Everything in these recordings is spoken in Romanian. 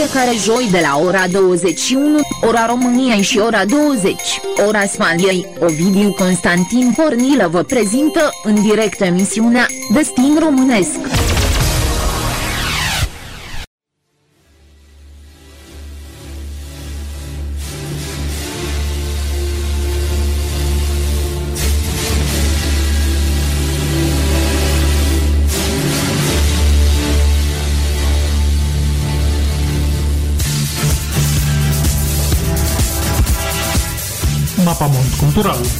fiecare joi de la ora 21, ora României și ora 20, ora Spaniei, Ovidiu Constantin Pornilă vă prezintă în direct emisiunea Destin Românesc. Mapamont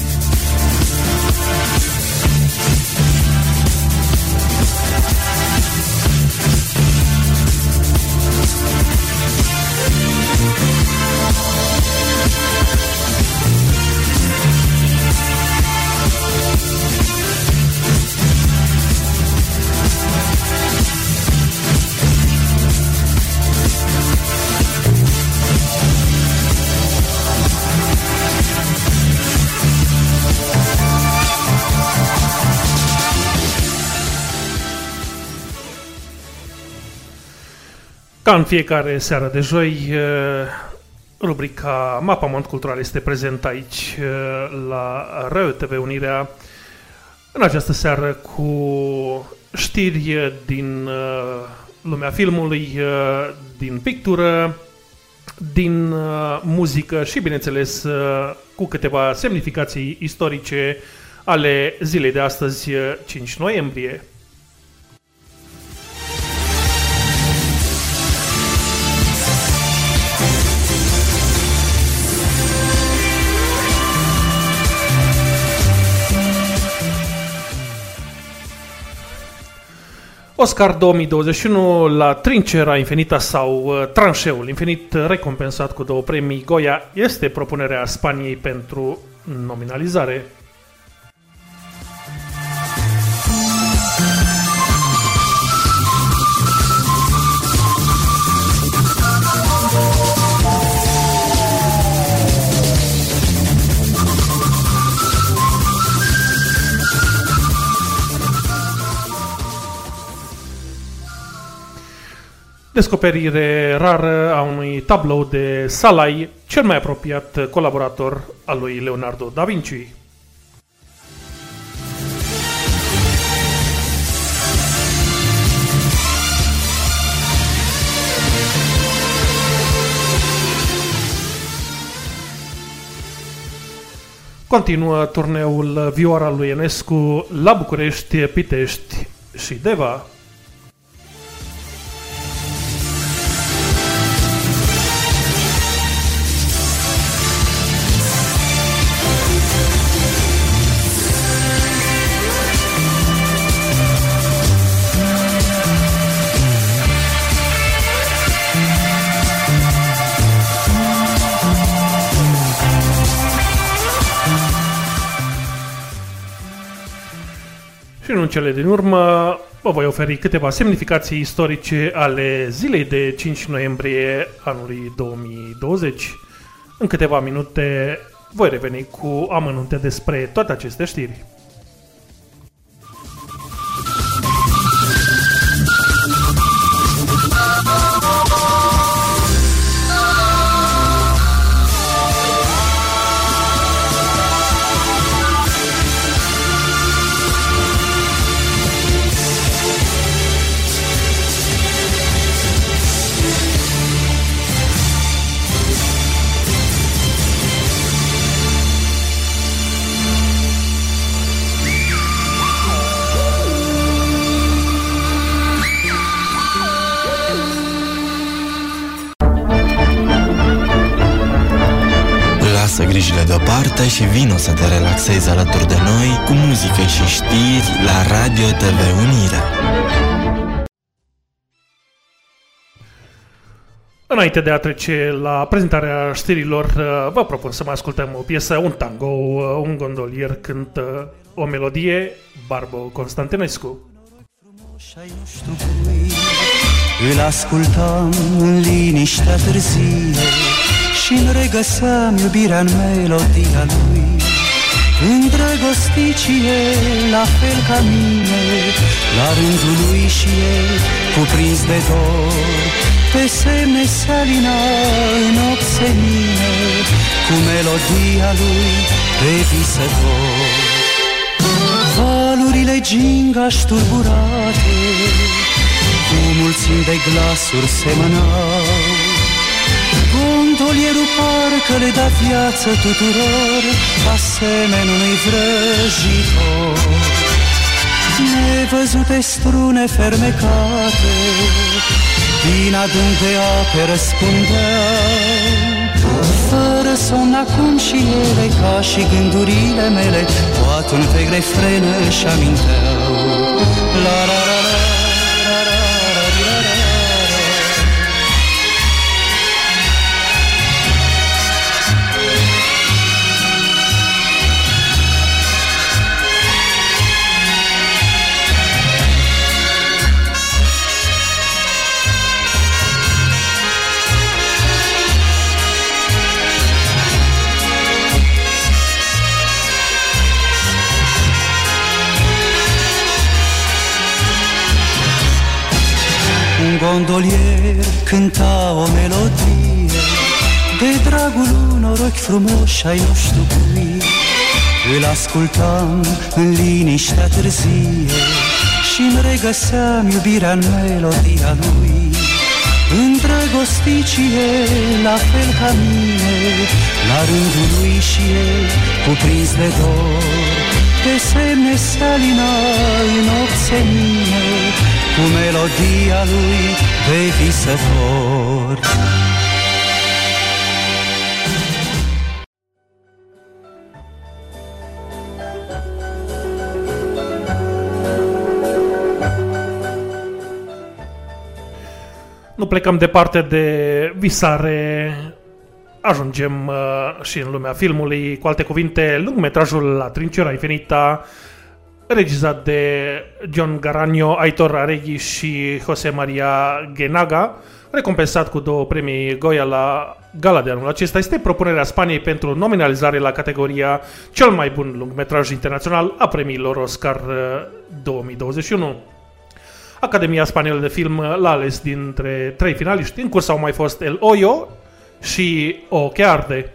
Ca în fiecare seară de joi, eh, rubrica Mapamont Cultural este prezent aici eh, la Radio TV Unirea în această seară cu știri din eh, lumea filmului, din pictură, din muzică și, bineînțeles, cu câteva semnificații istorice ale zilei de astăzi, 5 noiembrie. Oscar 2021 la Trincera Infinita sau uh, Tranșeul Infinit, recompensat cu două premii Goya, este propunerea Spaniei pentru nominalizare. Descoperire rară a unui tablou de Salai, cel mai apropiat colaborator al lui Leonardo da Vinci. Continuă turneul Vioara lui Enescu la București, Pitești și Deva. Și în cele din urmă vă voi oferi câteva semnificații istorice ale zilei de 5 noiembrie anului 2020. În câteva minute voi reveni cu amănunte despre toate aceste știri. Și vino să te relaxezi alături de noi cu muzică și știri la Radio TV Unirea. Înainte de a trece la prezentarea știrilor, uh, vă propun să mai ascultăm o piesă, un tango, uh, un gondolier cântă o melodie, Barbo Constantinescu. Îl ascultam în liniștea târzie și-mi regăseam iubirea în melodia lui. Îndrăgosticie, la fel ca mine La rândul lui și el, cuprins de dor. Pe semne se alina în ochi senine Cu melodia lui pe visător. Valurile gingaș turburate Cu mulțimi de glasuri semănau Gondolierul parcă le da viață tuturor Asemenea unui vrăjitor. Nevăzute strune fermecate Din adânc de ape răspundeau Fără somn acum și ele Ca și gândurile mele Poate un pe refren își aminteau. La la la la gondolier cânta o melodie. De dragul unor ochi frumoși ai nu știu cui Îl ascultam în liniștea târzie Și-mi regăseam iubirea în melodia lui. Îndrăgosticie, la fel ca mine La rândul lui și el, cuprins de dor. Pe semne se alina în ochi senine cu melodia lui de visător. Nu plecăm departe de visare, ajungem uh, și în lumea filmului, cu alte cuvinte, lungmetrajul La Trincera Infinita, regizat de John Garanio, Aitor Areghi și Jose Maria Genaga, recompensat cu două premii Goya la gala de anul acesta, este propunerea Spaniei pentru nominalizare la categoria cel mai bun lungmetraj internațional a premiilor Oscar 2021. Uh, Academia Spaniolă de Film l-a ales dintre trei finaliști. În curs au mai fost El Oyo și O Que Arde.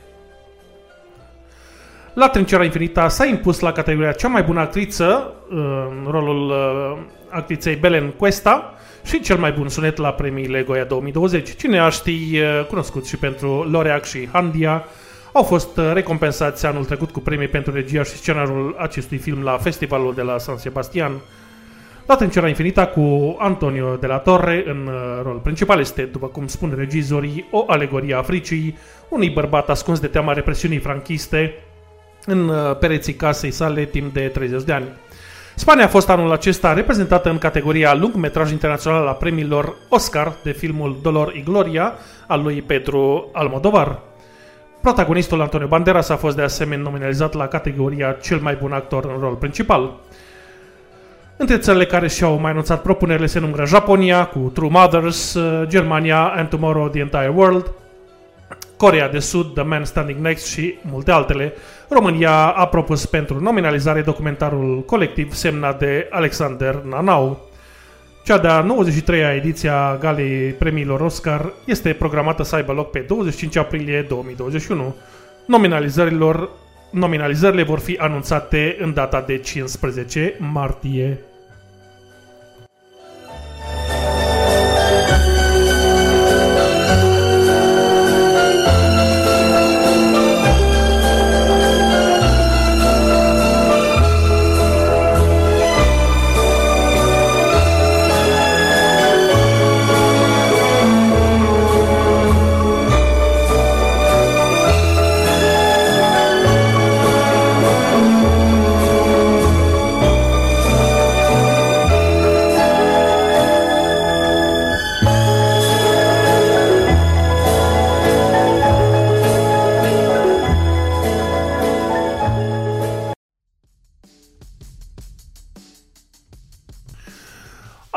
La Trincera Infinita s-a impus la categoria cea mai bună actriță, în rolul uh, actriței Belen Cuesta, și cel mai bun sunet la premiile Goya 2020. Cineaștii uh, cunoscuți și pentru Loreac și Handia au fost uh, recompensați anul trecut cu premii pentru regia și scenarul acestui film la festivalul de la San Sebastian. La Trincera Infinita cu Antonio de la Torre în rol principal este, după cum spun regizorii, o alegorie a fricii unui bărbat ascuns de teama represiunii franchiste în uh, pereții casei sale timp de 30 de ani. Spania a fost anul acesta reprezentată în categoria lungmetraj internațional la premiilor Oscar de filmul Dolor y Gloria al lui Pedro Almodovar. Protagonistul Antonio Banderas a fost de asemenea nominalizat la categoria cel mai bun actor în rol principal. Între țările care și-au mai anunțat propunerile se numără Japonia cu True Mothers, uh, Germania and Tomorrow the Entire World, Corea de Sud, The Man Standing Next și multe altele, România a propus pentru nominalizare documentarul colectiv semnat de Alexander Nanau. Cea de-a 93-a ediție a Galei Premiilor Oscar este programată să aibă loc pe 25 aprilie 2021. Nominalizărilor, nominalizările vor fi anunțate în data de 15 martie.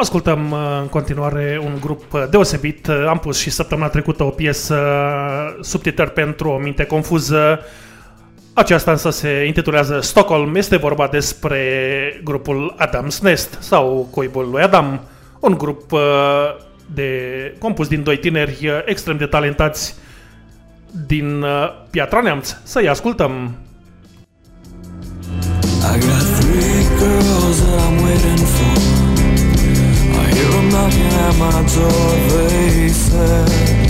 Ascultăm uh, în continuare un grup uh, deosebit. Uh, am pus și săptămâna trecută o piesă subtitări pentru o minte confuză. Aceasta însă se intitulează Stockholm. Este vorba despre grupul Adam's Nest sau Coibul lui Adam. Un grup de, compus din doi tineri uh, extrem de talentați din uh, Piatra Neamț. Să-i ascultăm! I got three girls that I'm waiting for I and i'mma do a bass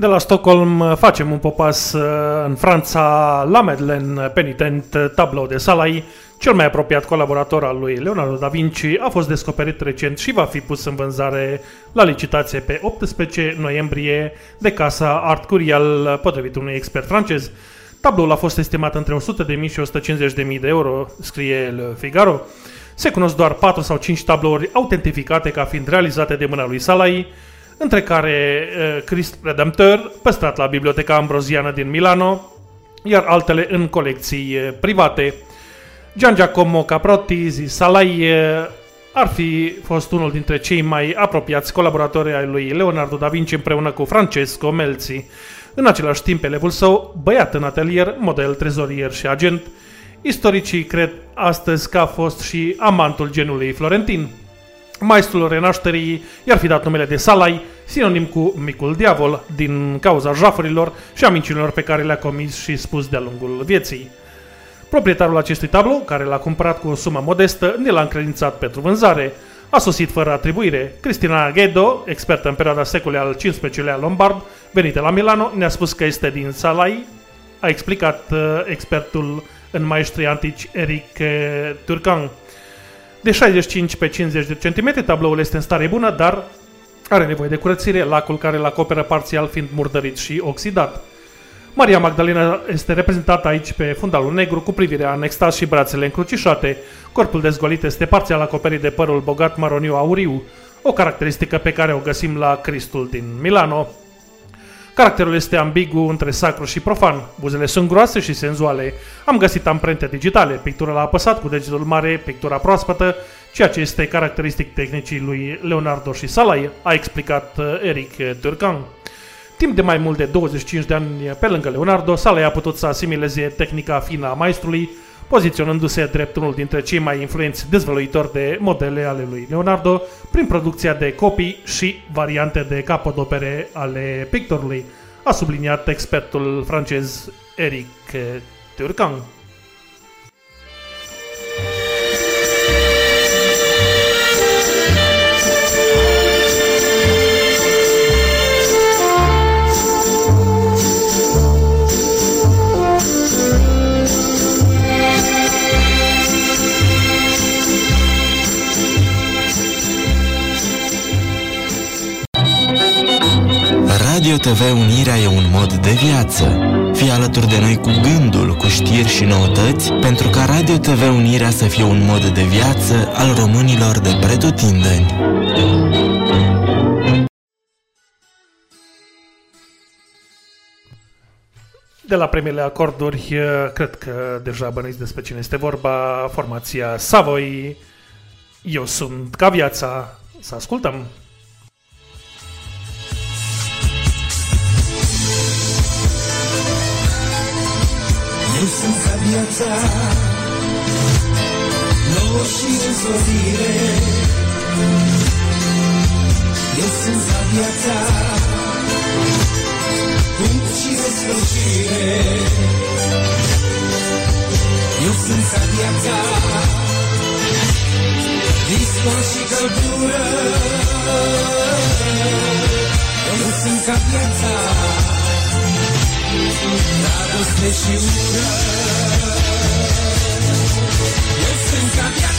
De la Stockholm uh, facem un popas uh, în Franța la Madeleine, penitent uh, tablou de Salai, cel mai apropiat colaborator al lui Leonardo da Vinci, a fost descoperit recent și va fi pus în vânzare la licitație pe 18 noiembrie de casa Art Curial, potrivit unui expert francez. Tabloul a fost estimat între 100.000 și 150.000 de euro, scrie Le Figaro. Se cunosc doar 4 sau 5 tablouri autentificate ca fiind realizate de mâna lui Salai, între care uh, Christ Redemptor, păstrat la Biblioteca Ambroziană din Milano, iar altele în colecții uh, private. Gian Giacomo Caprotti, zis Salai, ar fi fost unul dintre cei mai apropiați colaboratori ai lui Leonardo da Vinci împreună cu Francesco Melzi. În același timp, elevul său, băiat în atelier, model, trezorier și agent, istoricii cred astăzi că a fost și amantul genului florentin. Maestrul renașterii i-ar fi dat numele de Salai, sinonim cu micul diavol, din cauza jafurilor și a minciunilor pe care le-a comis și spus de-a lungul vieții. Proprietarul acestui tablou, care l-a cumpărat cu o sumă modestă, ne l-a încredințat pentru vânzare. A sosit fără atribuire. Cristina Ghedo, expertă în perioada secolului al XV-lea Lombard, venită la Milano, ne-a spus că este din Salai. A explicat uh, expertul în maestrii antici Eric uh, Turcan. De 65 pe 50 de centimetri, tabloul este în stare bună, dar are nevoie de curățire, lacul care îl acoperă parțial fiind murdărit și oxidat. Maria Magdalena este reprezentată aici pe fundalul negru cu privirea în extaz și brațele încrucișate. Corpul dezgolit este parțial acoperit de părul bogat maroniu auriu, o caracteristică pe care o găsim la Cristul din Milano. Caracterul este ambigu între sacru și profan. Buzele sunt groase și senzuale. Am găsit amprente digitale, pictura la apăsat cu degetul mare, pictura proaspătă, ceea ce este caracteristic tehnicii lui Leonardo și Salai, a explicat uh, Eric Turcan. Timp de mai mult de 25 de ani pe lângă Leonardo, Salai a putut să asimileze tehnica fină a maestrului, poziționându-se drept unul dintre cei mai influenți dezvăluitori de modele ale lui Leonardo prin producția de copii și variante de capodopere ale pictorului, a subliniat expertul francez Eric Turcan. Radio TV Unirea e un mod de viață. Fii alături de noi cu gândul, cu știri și noutăți, pentru ca Radio TV Unirea să fie un mod de viață al românilor de pretutindeni. De la primele acorduri, eh, cred că deja bănuiți despre cine este vorba, formația Savoy. Eu sunt ca viața. Să ascultăm! Viața. Nouă și însorire Eu sunt ca viața. Punct și desfășire. Eu sunt ca viața. Discor și căldură. Eu sunt ca viața. Dragoste și ură. Eu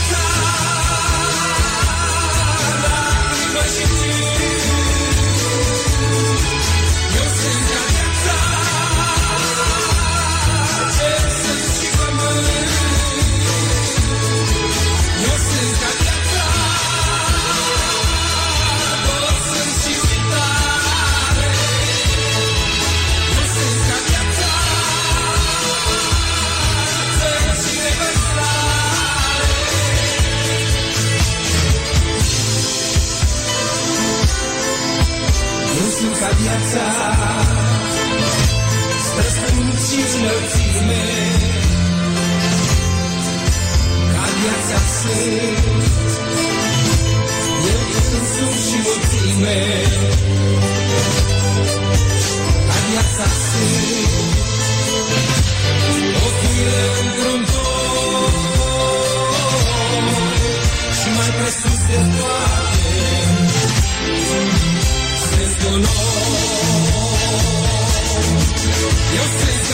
sunt ca viața, străstând și înălțime. Ca viața sunt, eu însumi și mulțime. Ca viața sunt, o fire într-un dor și mai presus de toate, Yo sé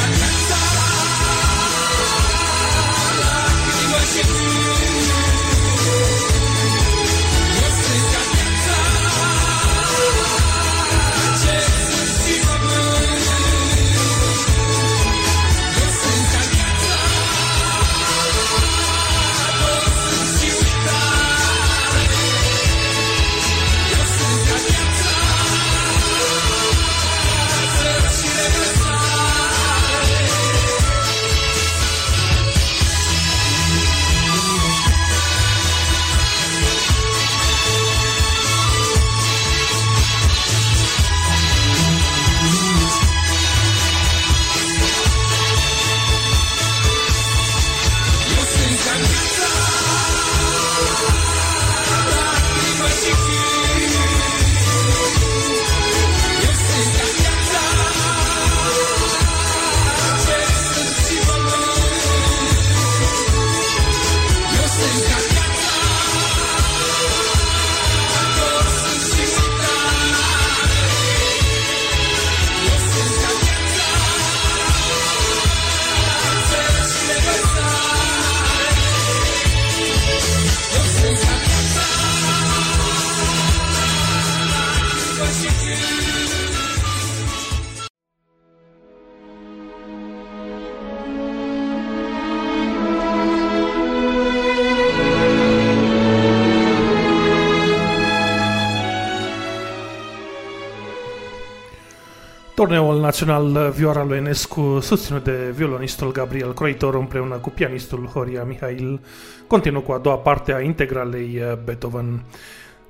național Vioara lui Enescu, susținut de violonistul Gabriel Croitor împreună cu pianistul Horia Mihail, continuă cu a doua parte a integralei uh, Beethoven.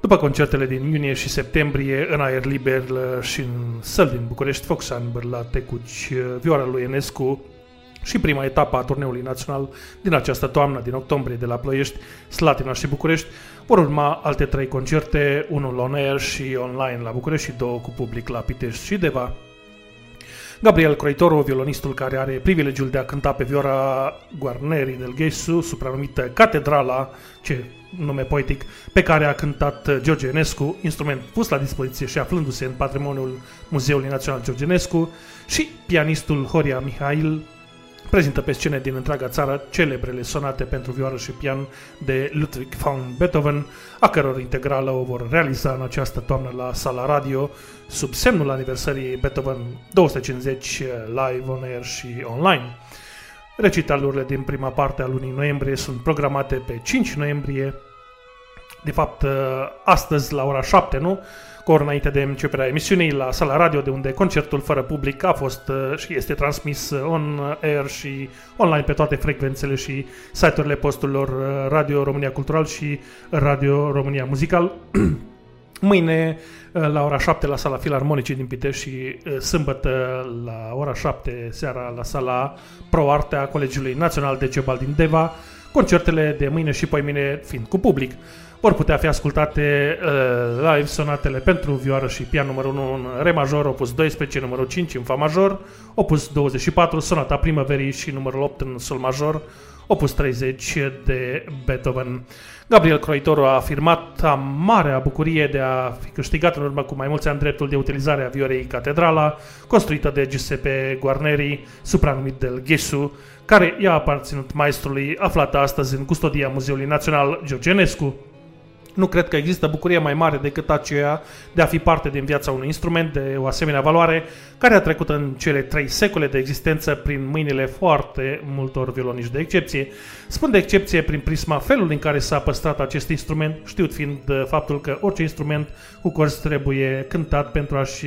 După concertele din iunie și septembrie, în aer liber uh, și în săl din București, Foxan, la Tecuci, uh, Vioara lui Enescu și prima etapă a turneului național din această toamnă, din octombrie, de la Ploiești, Slatina și București, vor urma alte trei concerte, unul on air și online la București și două cu public la Pitești și Deva. Gabriel Croitoru, violonistul care are privilegiul de a cânta pe viora Guarneri del Ghesu, supranumită Catedrala, ce nume poetic, pe care a cântat George Enescu, instrument pus la dispoziție și aflându-se în patrimoniul Muzeului Național George Enescu, și pianistul Horia Mihail, prezintă pe scene din întreaga țară celebrele sonate pentru vioară și pian de Ludwig van Beethoven, a căror integrală o vor realiza în această toamnă la sala radio, sub semnul aniversării Beethoven 250 live on air și online. Recitalurile din prima parte a lunii noiembrie sunt programate pe 5 noiembrie, de fapt astăzi la ora 7, nu? Cu ori înainte de începerea emisiunii la sala radio, de unde concertul fără public a fost uh, și este transmis uh, on air și online pe toate frecvențele și site-urile posturilor uh, Radio România Cultural și Radio România Muzical. Mâine la ora 7 la sala Filarmonicii din Pitești și sâmbătă la ora 7 seara la sala Pro Arte a Colegiului Național de Cebal din Deva, concertele de mâine și mâine fiind cu public vor putea fi ascultate uh, live sonatele pentru vioară și pian numărul 1 în re major, opus 12, numărul 5 în fa major, opus 24, sonata primăverii și numărul 8 în sol major, opus 30 de Beethoven. Gabriel Croitoru a afirmat a marea bucurie de a fi câștigat în urmă cu mai mulți ani dreptul de utilizare a viorei Catedrala, construită de Giuseppe Guarneri, supranumit del Ghesu, care i-a aparținut maestrului aflat astăzi în custodia Muzeului Național Georgenescu. Nu cred că există bucurie mai mare decât aceea de a fi parte din viața unui instrument de o asemenea valoare, care a trecut în cele trei secole de existență prin mâinile foarte multor violoniști de excepție. Spun de excepție prin prisma felului în care s-a păstrat acest instrument, știut fiind faptul că orice instrument cu corzi trebuie cântat pentru a-și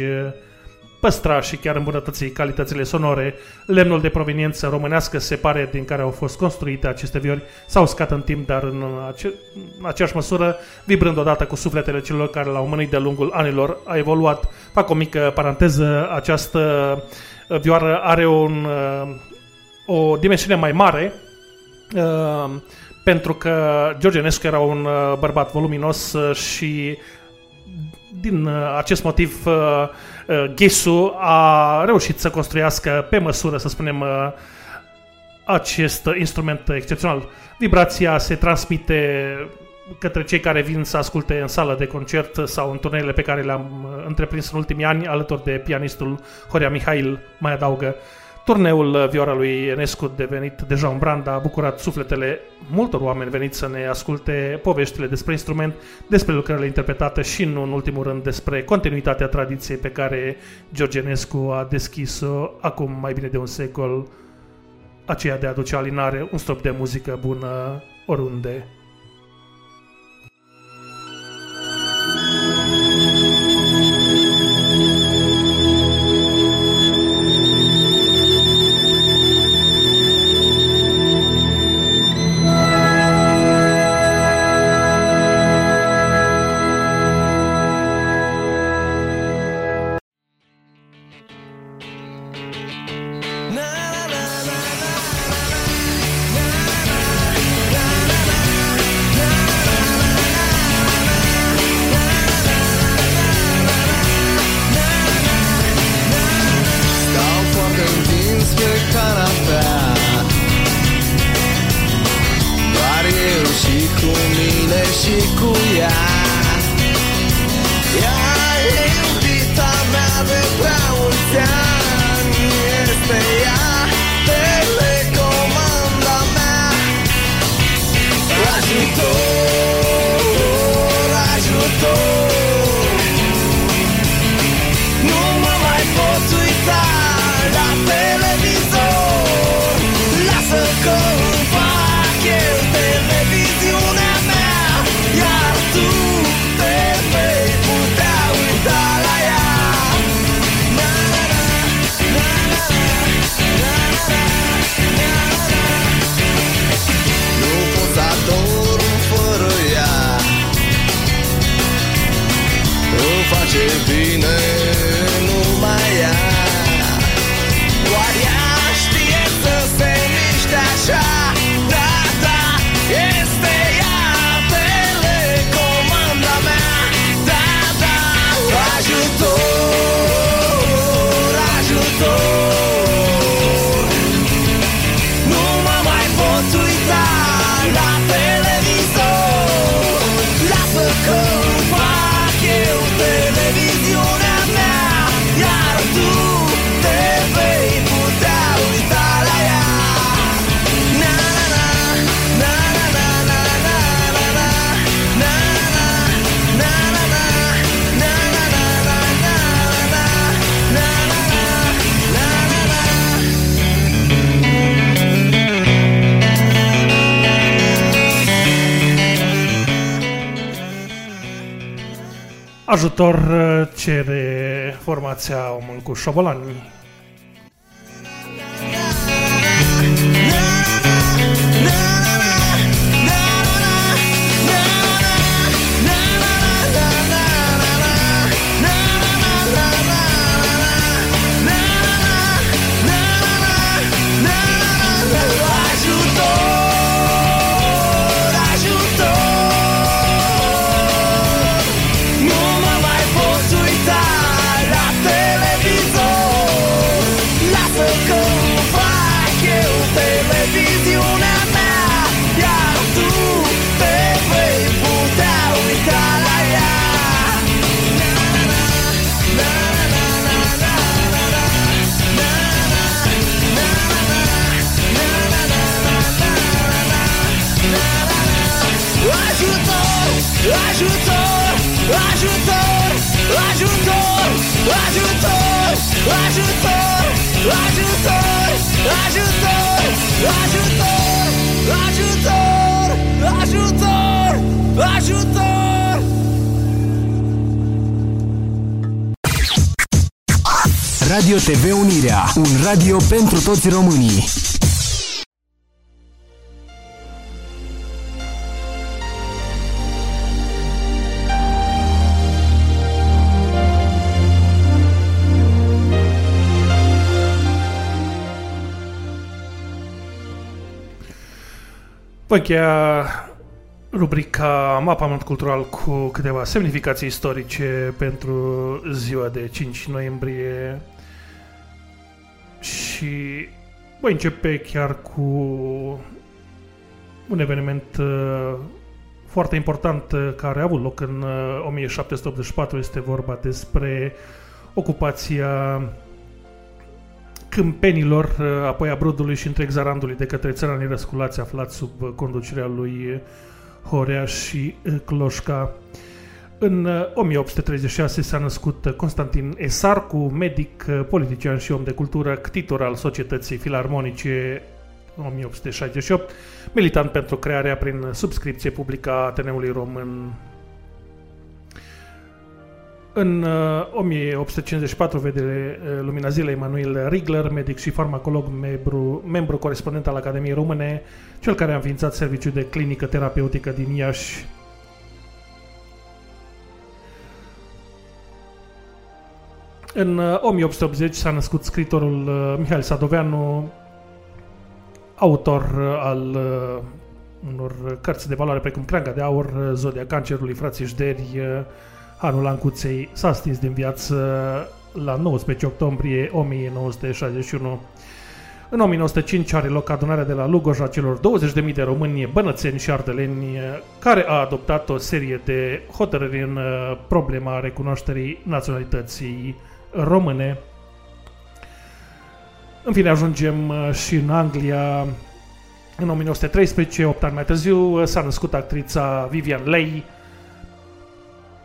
păstra și chiar îmbunătăți calitățile sonore. Lemnul de proveniență românească se pare din care au fost construite aceste viori s-au uscat în timp, dar în, ace- în aceeași măsură, vibrând odată cu sufletele celor care l-au mânit de-a lungul anilor, a evoluat. Fac o mică paranteză, această vioară are un, o dimensiune mai mare, pentru că George Enescu era un bărbat voluminos și din acest motiv Ghesu a reușit să construiască pe măsură, să spunem, acest instrument excepțional. Vibrația se transmite către cei care vin să asculte în sală de concert sau în turneele pe care le-am întreprins în ultimii ani, alături de pianistul Horia Mihail, mai adaugă. Turneul Viora lui Enescu, devenit deja un brand, a bucurat sufletele multor oameni veniți să ne asculte poveștile despre instrument, despre lucrările interpretate și, nu în ultimul rând, despre continuitatea tradiției pe care George Enescu a deschis-o acum mai bine de un secol, aceea de a aduce alinare, un stop de muzică bună oriunde. Cere formația Omul cu șobolani. Ajutor, ajutor, ajutor, ajutor, ajutor, ajutor, ajutor, ajutor, ajutor, ajutor. Radio TV Unirea, un radio pentru toți românii. Voi cheia rubrica Mapament Cultural cu câteva semnificații istorice pentru ziua de 5 noiembrie și voi începe chiar cu un eveniment uh, foarte important uh, care a avut loc în uh, 1784. Este vorba despre ocupația câmpenilor, uh, apoi a Brodului și întreg Zarandului de către țăranii răsculați aflați sub uh, conducerea lui Horea și uh, Cloșca. În uh, 1836 s-a născut uh, Constantin Esarcu, medic, uh, politician și om de cultură, ctitor al Societății Filarmonice 1868, militant pentru crearea prin subscripție publică a Ateneului Român în uh, 1854 vede uh, lumina zilei Emanuel Rigler, medic și farmacolog, membru, membru corespondent al Academiei Române, cel care a înființat serviciul de clinică terapeutică din Iași. În uh, 1880 s-a născut scritorul uh, Mihail Sadoveanu, autor uh, al uh, unor cărți de valoare precum Creanga de Aur, uh, Zodia Cancerului, Frații Jderi, uh, Anul Ancuței s-a stins din viață la 19 octombrie 1961. În 1905 are loc adunarea de la Lugoj a celor 20.000 de români, bănățeni și ardeleni, care a adoptat o serie de hotărâri în uh, problema recunoașterii naționalității române. În fine, ajungem uh, și în Anglia. În 1913, 8 ani mai târziu, uh, s-a născut actrița Vivian Leigh,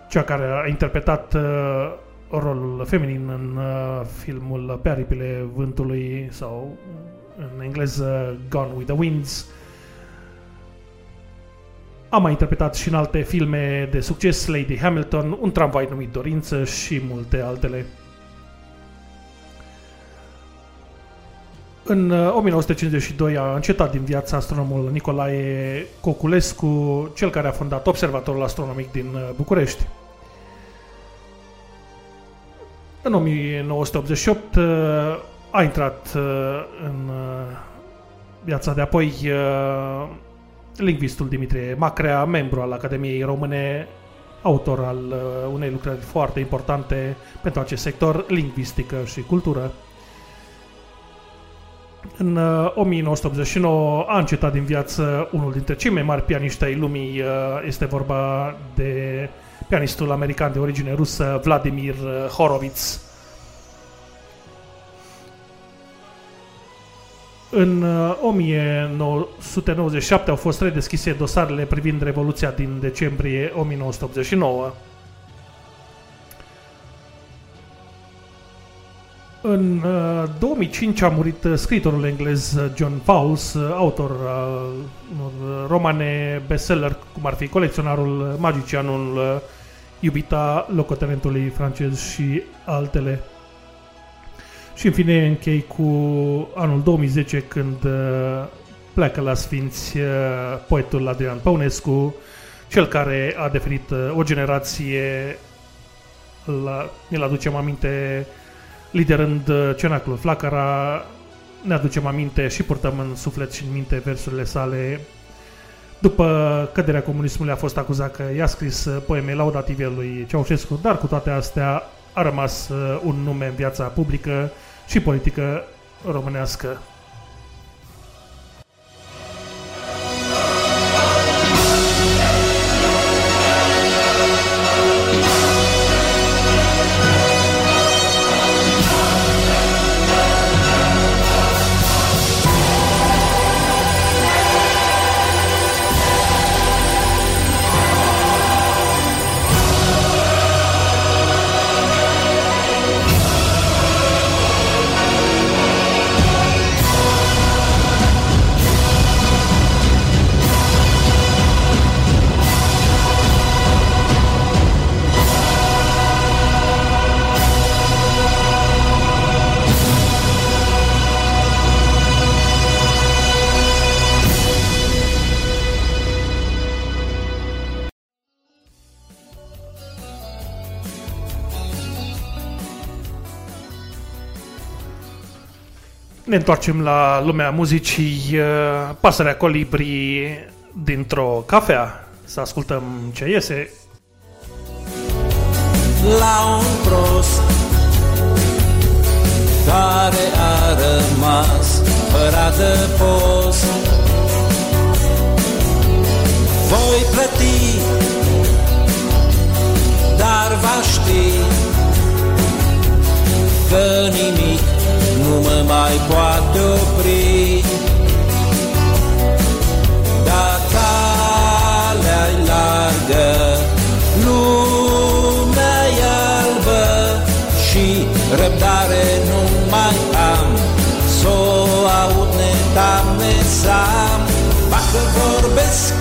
cea care a interpretat uh, rolul feminin în uh, filmul Pe aripile vântului sau în engleză Gone with the Winds. A mai interpretat și în alte filme de succes Lady Hamilton, Un tramvai numit Dorință și multe altele. În uh, 1952 a încetat din viața astronomul Nicolae Coculescu, cel care a fondat Observatorul Astronomic din uh, București. În 1988 uh, a intrat uh, în uh, viața de apoi uh, lingvistul Dimitrie Macrea, membru al Academiei Române, autor al uh, unei lucrări foarte importante pentru acest sector, lingvistică și cultură. În uh, 1989 a încetat din viață unul dintre cei mai mari pianiști ai lumii. Uh, este vorba de pianistul american de origine rusă Vladimir uh, Horowitz. În uh, 1997 au fost redeschise dosarele privind Revoluția din decembrie 1989. În uh, 2005 a murit uh, scriitorul englez uh, John Fowles, uh, autor al unor uh, romane bestseller, cum ar fi Colecționarul uh, Magicianul, uh, Iubita locotenentului francez și altele. Și în fine închei cu anul 2010 când uh, pleacă la Sfinți uh, poetul Adrian Păunescu, cel care a definit uh, o generație, la, ne-l aducem aminte liderând uh, Cenaclul Flacăra, ne aducem aminte și purtăm în suflet și în minte versurile sale. După căderea comunismului a fost acuzat că i-a scris uh, poeme laudative lui Ceaușescu, dar cu toate astea a rămas uh, un nume în viața publică și politică românească. Ne întoarcem la lumea muzicii, uh, pasărea colibri dintr-o cafea. Să ascultăm ce iese. la un prost care a rămas fără adăpost. Voi plăti, dar va ști că nimic nu mă mai poate opri. Dar calea largă, lumea e albă și răbdare nu mai am. S-o aud netamesam, facă vorbesc,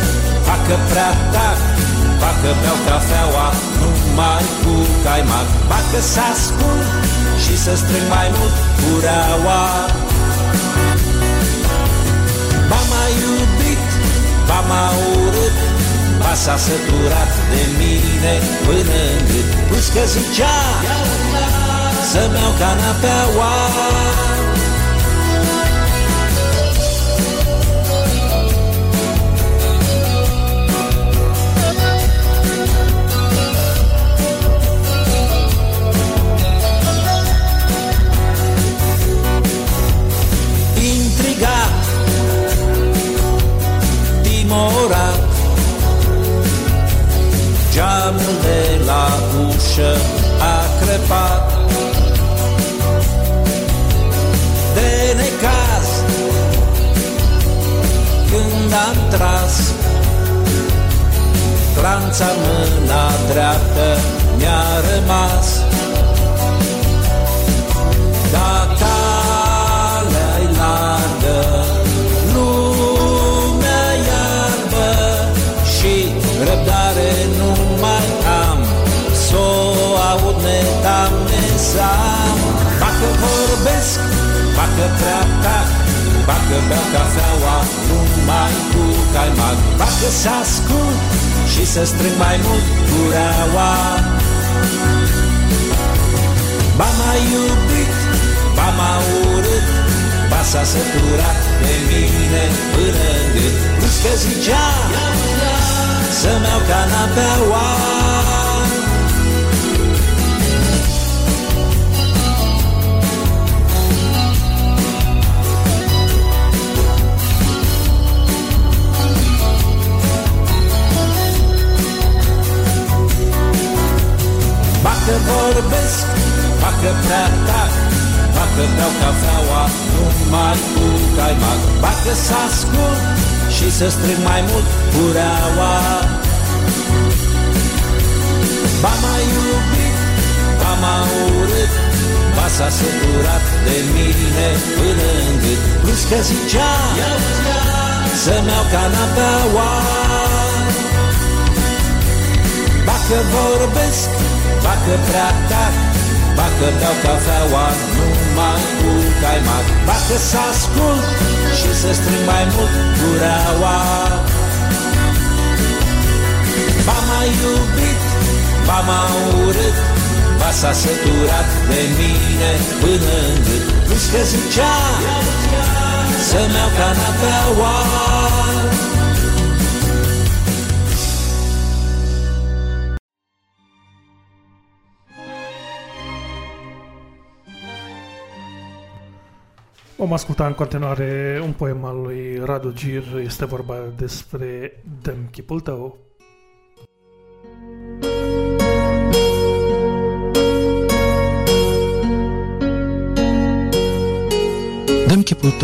facă prea tac, facă beau cafeaua numai cu caimac, facă să ascult și să strâng mai mult cureaua. V-am mai iubit, v-am mai urât Ba s-a săturat de mine până în gât Plus că zicea să-mi iau canapeaua s-a săturat de mine până în gât Plus că zicea să-mi iau canapeaua Vom asculta în continuare un poem al lui Radu Gir. Este vorba despre Dăm chipul tău.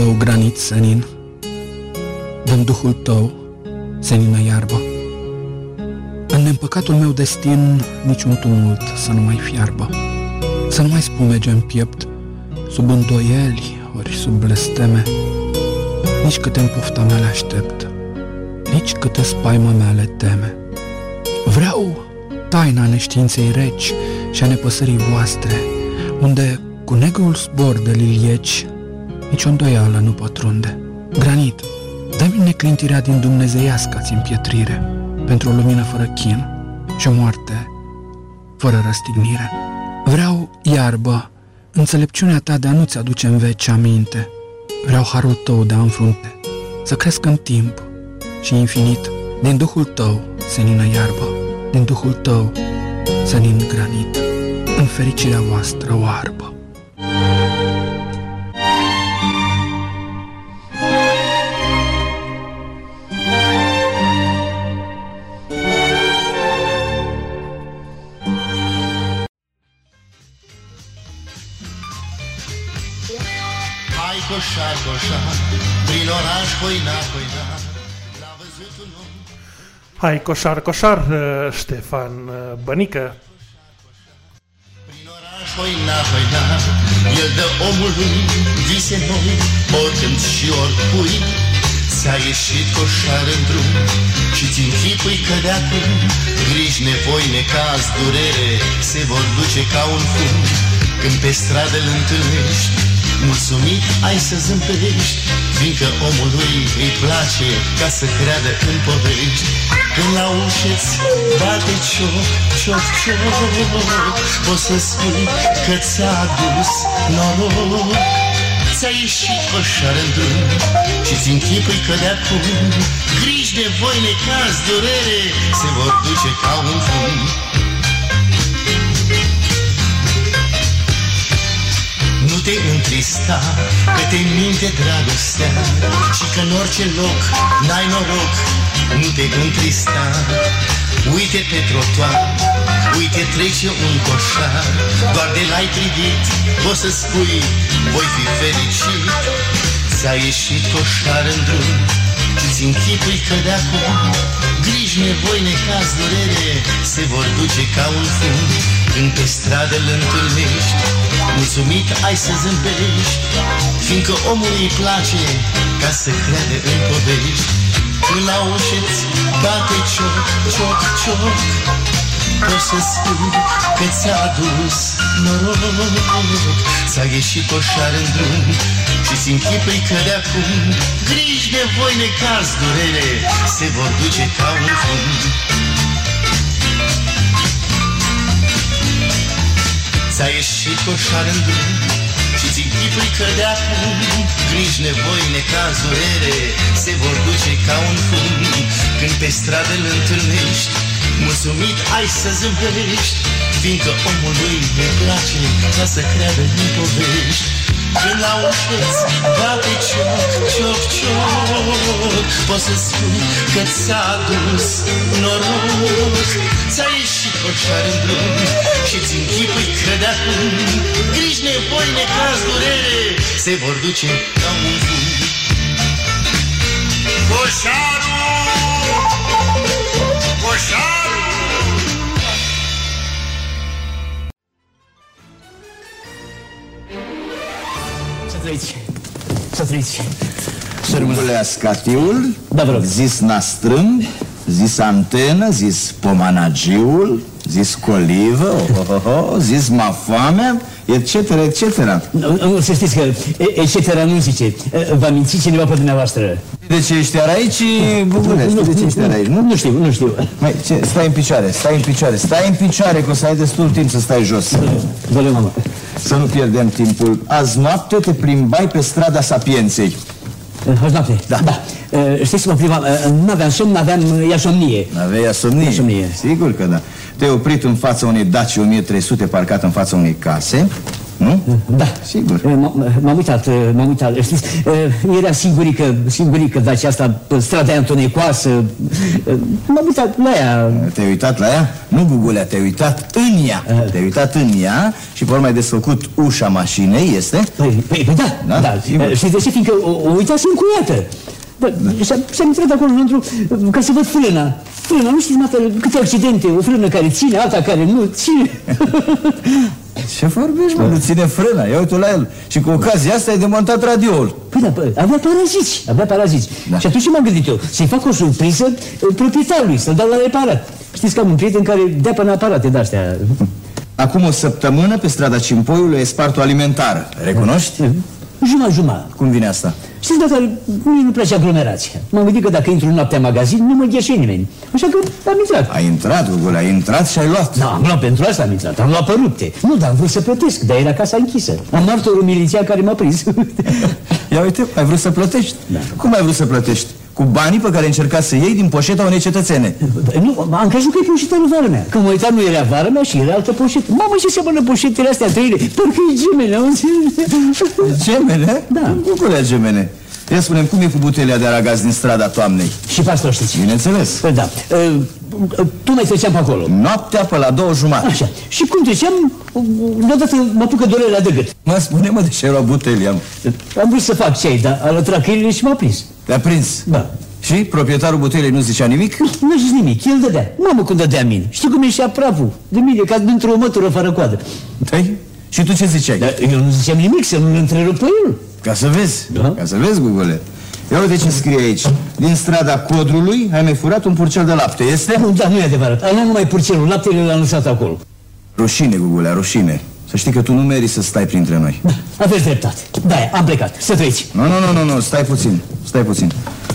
Tău, granit senin, Dăm duhul tău, senină iarbă. În neîmpăcatul meu destin, niciun tumult să nu mai fiarbă. Să nu mai spumege în piept, sub îndoieli ori sub blesteme, Nici câte în pofta mea le aștept, nici câte spaima mea le teme. Vreau taina neștiinței reci și a nepăsării voastre, unde cu negrul zbor de lilieci nici o îndoială nu pătrunde. Granit, dă-mi neclintirea din dumnezeiasca-ți împietrire, pentru o lumină fără chin și o moarte fără răstignire. Vreau iarbă, înțelepciunea ta de a nu-ți aduce în veci aminte. Vreau harul tău de a înfrunte, să cresc în timp și infinit, din Duhul tău, senină iarbă, din Duhul tău, senin granit, în fericirea voastră oarbă. Hai Hai, coșar, coșar, uh, Ștefan uh, Bănică. Prin oraș, hoina, hoina El dă omului vise noi Oricând și oricui Ți-a ieșit coșar în drum Și-ți închipui că de acum Griji, nevoi, necaz, durere Se vor duce ca un fum Când pe stradă îl întâlnești Mulțumit ai să zâmbești Fiindcă omului îi place Ca să creadă în povești. Când la ușeți bate cioc, cioc, cioc Poți să spui că ți-a adus noroc. Ți-a ieșit coșar în drum Și-ți închipui că de acum Griji de voi, necaz, durere Se vor duce ca un fum te întrista că te minte dragostea Și că în orice loc n-ai noroc Nu te întrista. Uite pe trotuar Uite trece un coșar Doar de l-ai privit Poți să spui Voi fi fericit. Ți-a ieșit coșar în drum Și-ți închipui că de acum Griji, nevoi, necaz, durere Se vor duce ca un fum. Când pe stradă îl întâlnești Mulțumit ai să zâmbești Fiindcă omului îi place Ca să crede în povești. Când la ușeți bate cioc, cioc, cioc Poți să spui că ți-a adus noroc. Ți-a ieșit coșar în drum Și-ți închipui că de acum Griji de voi necaz, durere Se vor duce ca un fum Ți-a ieșit coșar în drum Și-ți închipui că de acum Griji, nevoi, necaz, durere Se vor duce ca un fum Când pe stradă îl întâlnești Mulțumit ai să zâmbești Fiindcă omului îi place Ca să creadă în povești. Când la ușeț bate cioc, cioc, cioc Poți să spui că ți-a adus noroc. Ți-a ieșit coșar în drum Și-ți închipui că de acum Griji, nevoi, necaz, durere Se vor duce ca un fum Coșarul! Coșarul! Să trăiți. Să trăiți. Sârbule Ascatiul, Da, vă rog. zis Nastrâm, zis Antenă, zis Pomanagiul, zis Colivă, oh, oh, oh, zis Mafamea, etc., etc. Nu, nu, Să știți că e- etc. nu zice. E, Va minți cineva pe dumneavoastră. De ce ești iar aici, Bugule? Știi de ce ești iar aici, nu? Nu știu, nu știu. Mai, ce? Stai în picioare, stai în picioare, stai în picioare, că o să ai destul timp să stai jos. Vă mamă. Să nu pierdem timpul. Azi noapte te plimbai pe strada Sapienței. Azi noapte? Da. da. E, Știți mă prima, nu aveam somn, aveam iasomnie. Aveai asomnie? Asomnie. Sigur că da. Te-ai oprit în fața unei Daci 1300 parcat în fața unei case, nu? Da. Sigur. E, m- M-am uitat, e, m-am uitat. Știți, e, era singurică, singurică Dacia asta pe strada Antonecoasă. E, M-am uitat la ea. Te-ai uitat la ea? Nu, Gugulea, te-ai uitat în ea. Te-ai uitat în ea și pe urmă ai desfăcut ușa mașinii, este? Păi, păi, păi da, Da, da. sigur. da. Știți de ce? Fiindcă o, o uitați încuiată. Da, și-a, și-a intrat acolo înăuntru ca să văd frâna. Frâna, nu știți, mată, câte accidente. O frână care ține, alta care nu ține. Ce vorbești, mă? Nu ține frâna, ia uite la el. Și cu ocazia asta ai demontat radioul. Păi da, bă, avea paraziți, avea paraziți. Da. Și atunci m-am gândit eu, să-i fac o surpriză eh, proprietarului, să-l dau la reparat. Știți că am un prieten care dea până aparate de-astea. Acum o săptămână, pe strada Cimpoiului, e spart o alimentară. Recunoști? Juma, juma. Cum vine asta? Știți, dacă mie nu place aglomerația. M-am gândit că dacă intru noaptea în magazin, nu mă gheșe nimeni. Așa că am intrat. Ai intrat, Gugule, ai intrat și ai luat. Da, am luat pentru asta am intrat, am luat pe rupte. Nu, dar am vrut să plătesc, dar era casa închisă. Am martorul miliția care m-a prins. Ia uite, ai vrut să plătești? Da. Cum ai vrut să plătești? Cu banii pe care încercați să iei din poșeta unei cetățene. nu, am crezut că e poșeta lui vara mea. Când mă uitam, nu era vara mea și era altă poșetă. Mamă, ce seamănă poșetele astea trăile? Parcă e gemene, am înțeles. Gemene? Da. Gugule, gemene. Ia spune cum e cu butelia de aragaz din strada toamnei? Și pe asta o știți. Bineînțeles. Da. Uh, Tu mai treceam pe acolo. Noaptea pe la două jumate. Așa. Și cum treceam, deodată mă apucă durerea de gât. Mă spune mă de ce era butelia. Am vrut să fac ceai, dar a lătrat câinele și m-a prins. Te-a prins? Da. Și proprietarul butelei nu zicea nimic? Nu zis nimic, el dădea. Mamă, cum dădea mine. Știi cum ieșea praful de mine, ca dintr-o mătură fără coadă. Dai? Și tu ce ziceai? Dar eu nu ziceam nimic, să nu-l întrerup pe el. Ca să vezi, Da. ca să vezi, Gugule. Ia uite ce scrie aici. Din strada Codrului ai mai furat un purcel de lapte, este? Nu, da, nu e adevărat. Ai luat numai purcelul, laptele l-am lăsat acolo. Rușine, Gugule, rușine. Să știi că tu nu meriți să stai printre noi. Da, aveți dreptate. Da, am plecat. Să trăiți. Nu, nu, nu, nu, nu, stai puțin, stai puțin.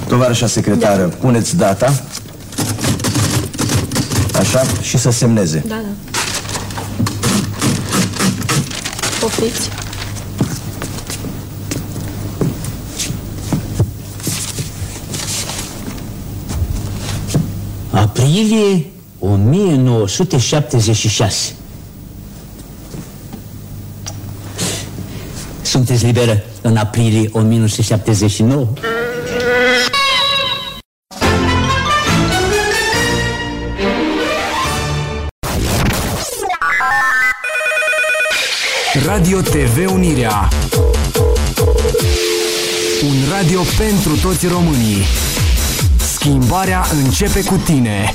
Tovarășa secretară, puneți data. Așa, și să semneze. Da, da. Poftiți. Aprilie 1976. Sunteți liberă în aprilie 1979? Radio TV Unirea. Un radio pentru toți românii. Schimbarea începe cu tine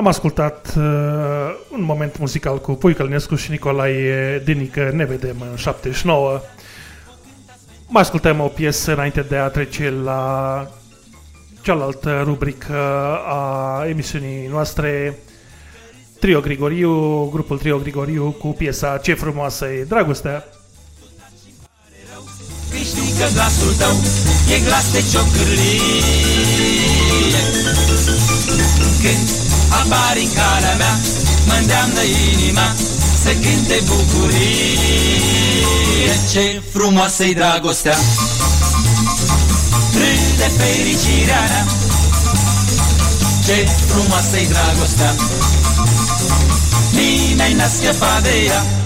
Am ascultat uh, un moment muzical cu Pui Călinescu și Nicolae Dinică, ne vedem în 79. Mai ascultăm o piesă înainte de a trece la cealaltă rubrică a emisiunii noastre, Trio Grigoriu, grupul Trio Grigoriu cu piesa Ce frumoasă e dragostea. Că știi că glasul tău e glas de ciocârlie Când apari în calea mea mă îndeamnă inima să cânte bucurie. Ce frumoasă-i dragostea! Râde fericirea mea. Ce frumoasă-i dragostea! Nimeni n-a scăpat de ea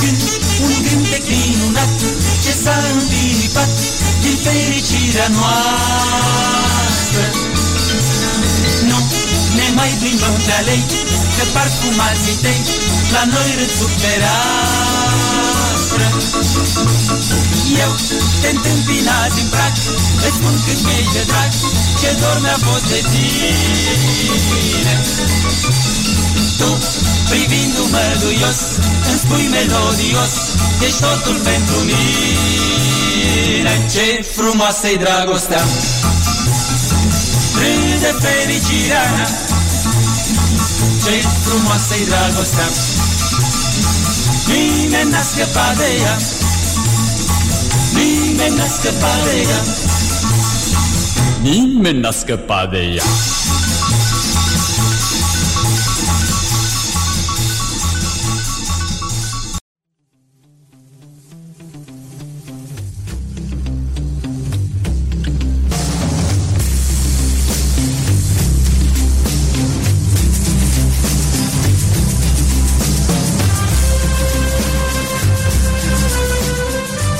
Gând, un cântec minunat Ce s-a înviripat Din fericirea noastră. Nu ne mai plimbăm pe alei Că parfum alții tăi La noi râd sub fereastră Eu te întâmpin azi în prag Îți spun cât mi-ești de drag Ce dor mi-a fost de tine. Tu, privindu-mă duios Îmi spui melodios Ești totul pentru mine. Ce frumoasă-i dragostea! Râde fericirea mea! Ce frumoasă-i dragostea Nimeni n-a scăpat de ea Nimeni n-a scăpat de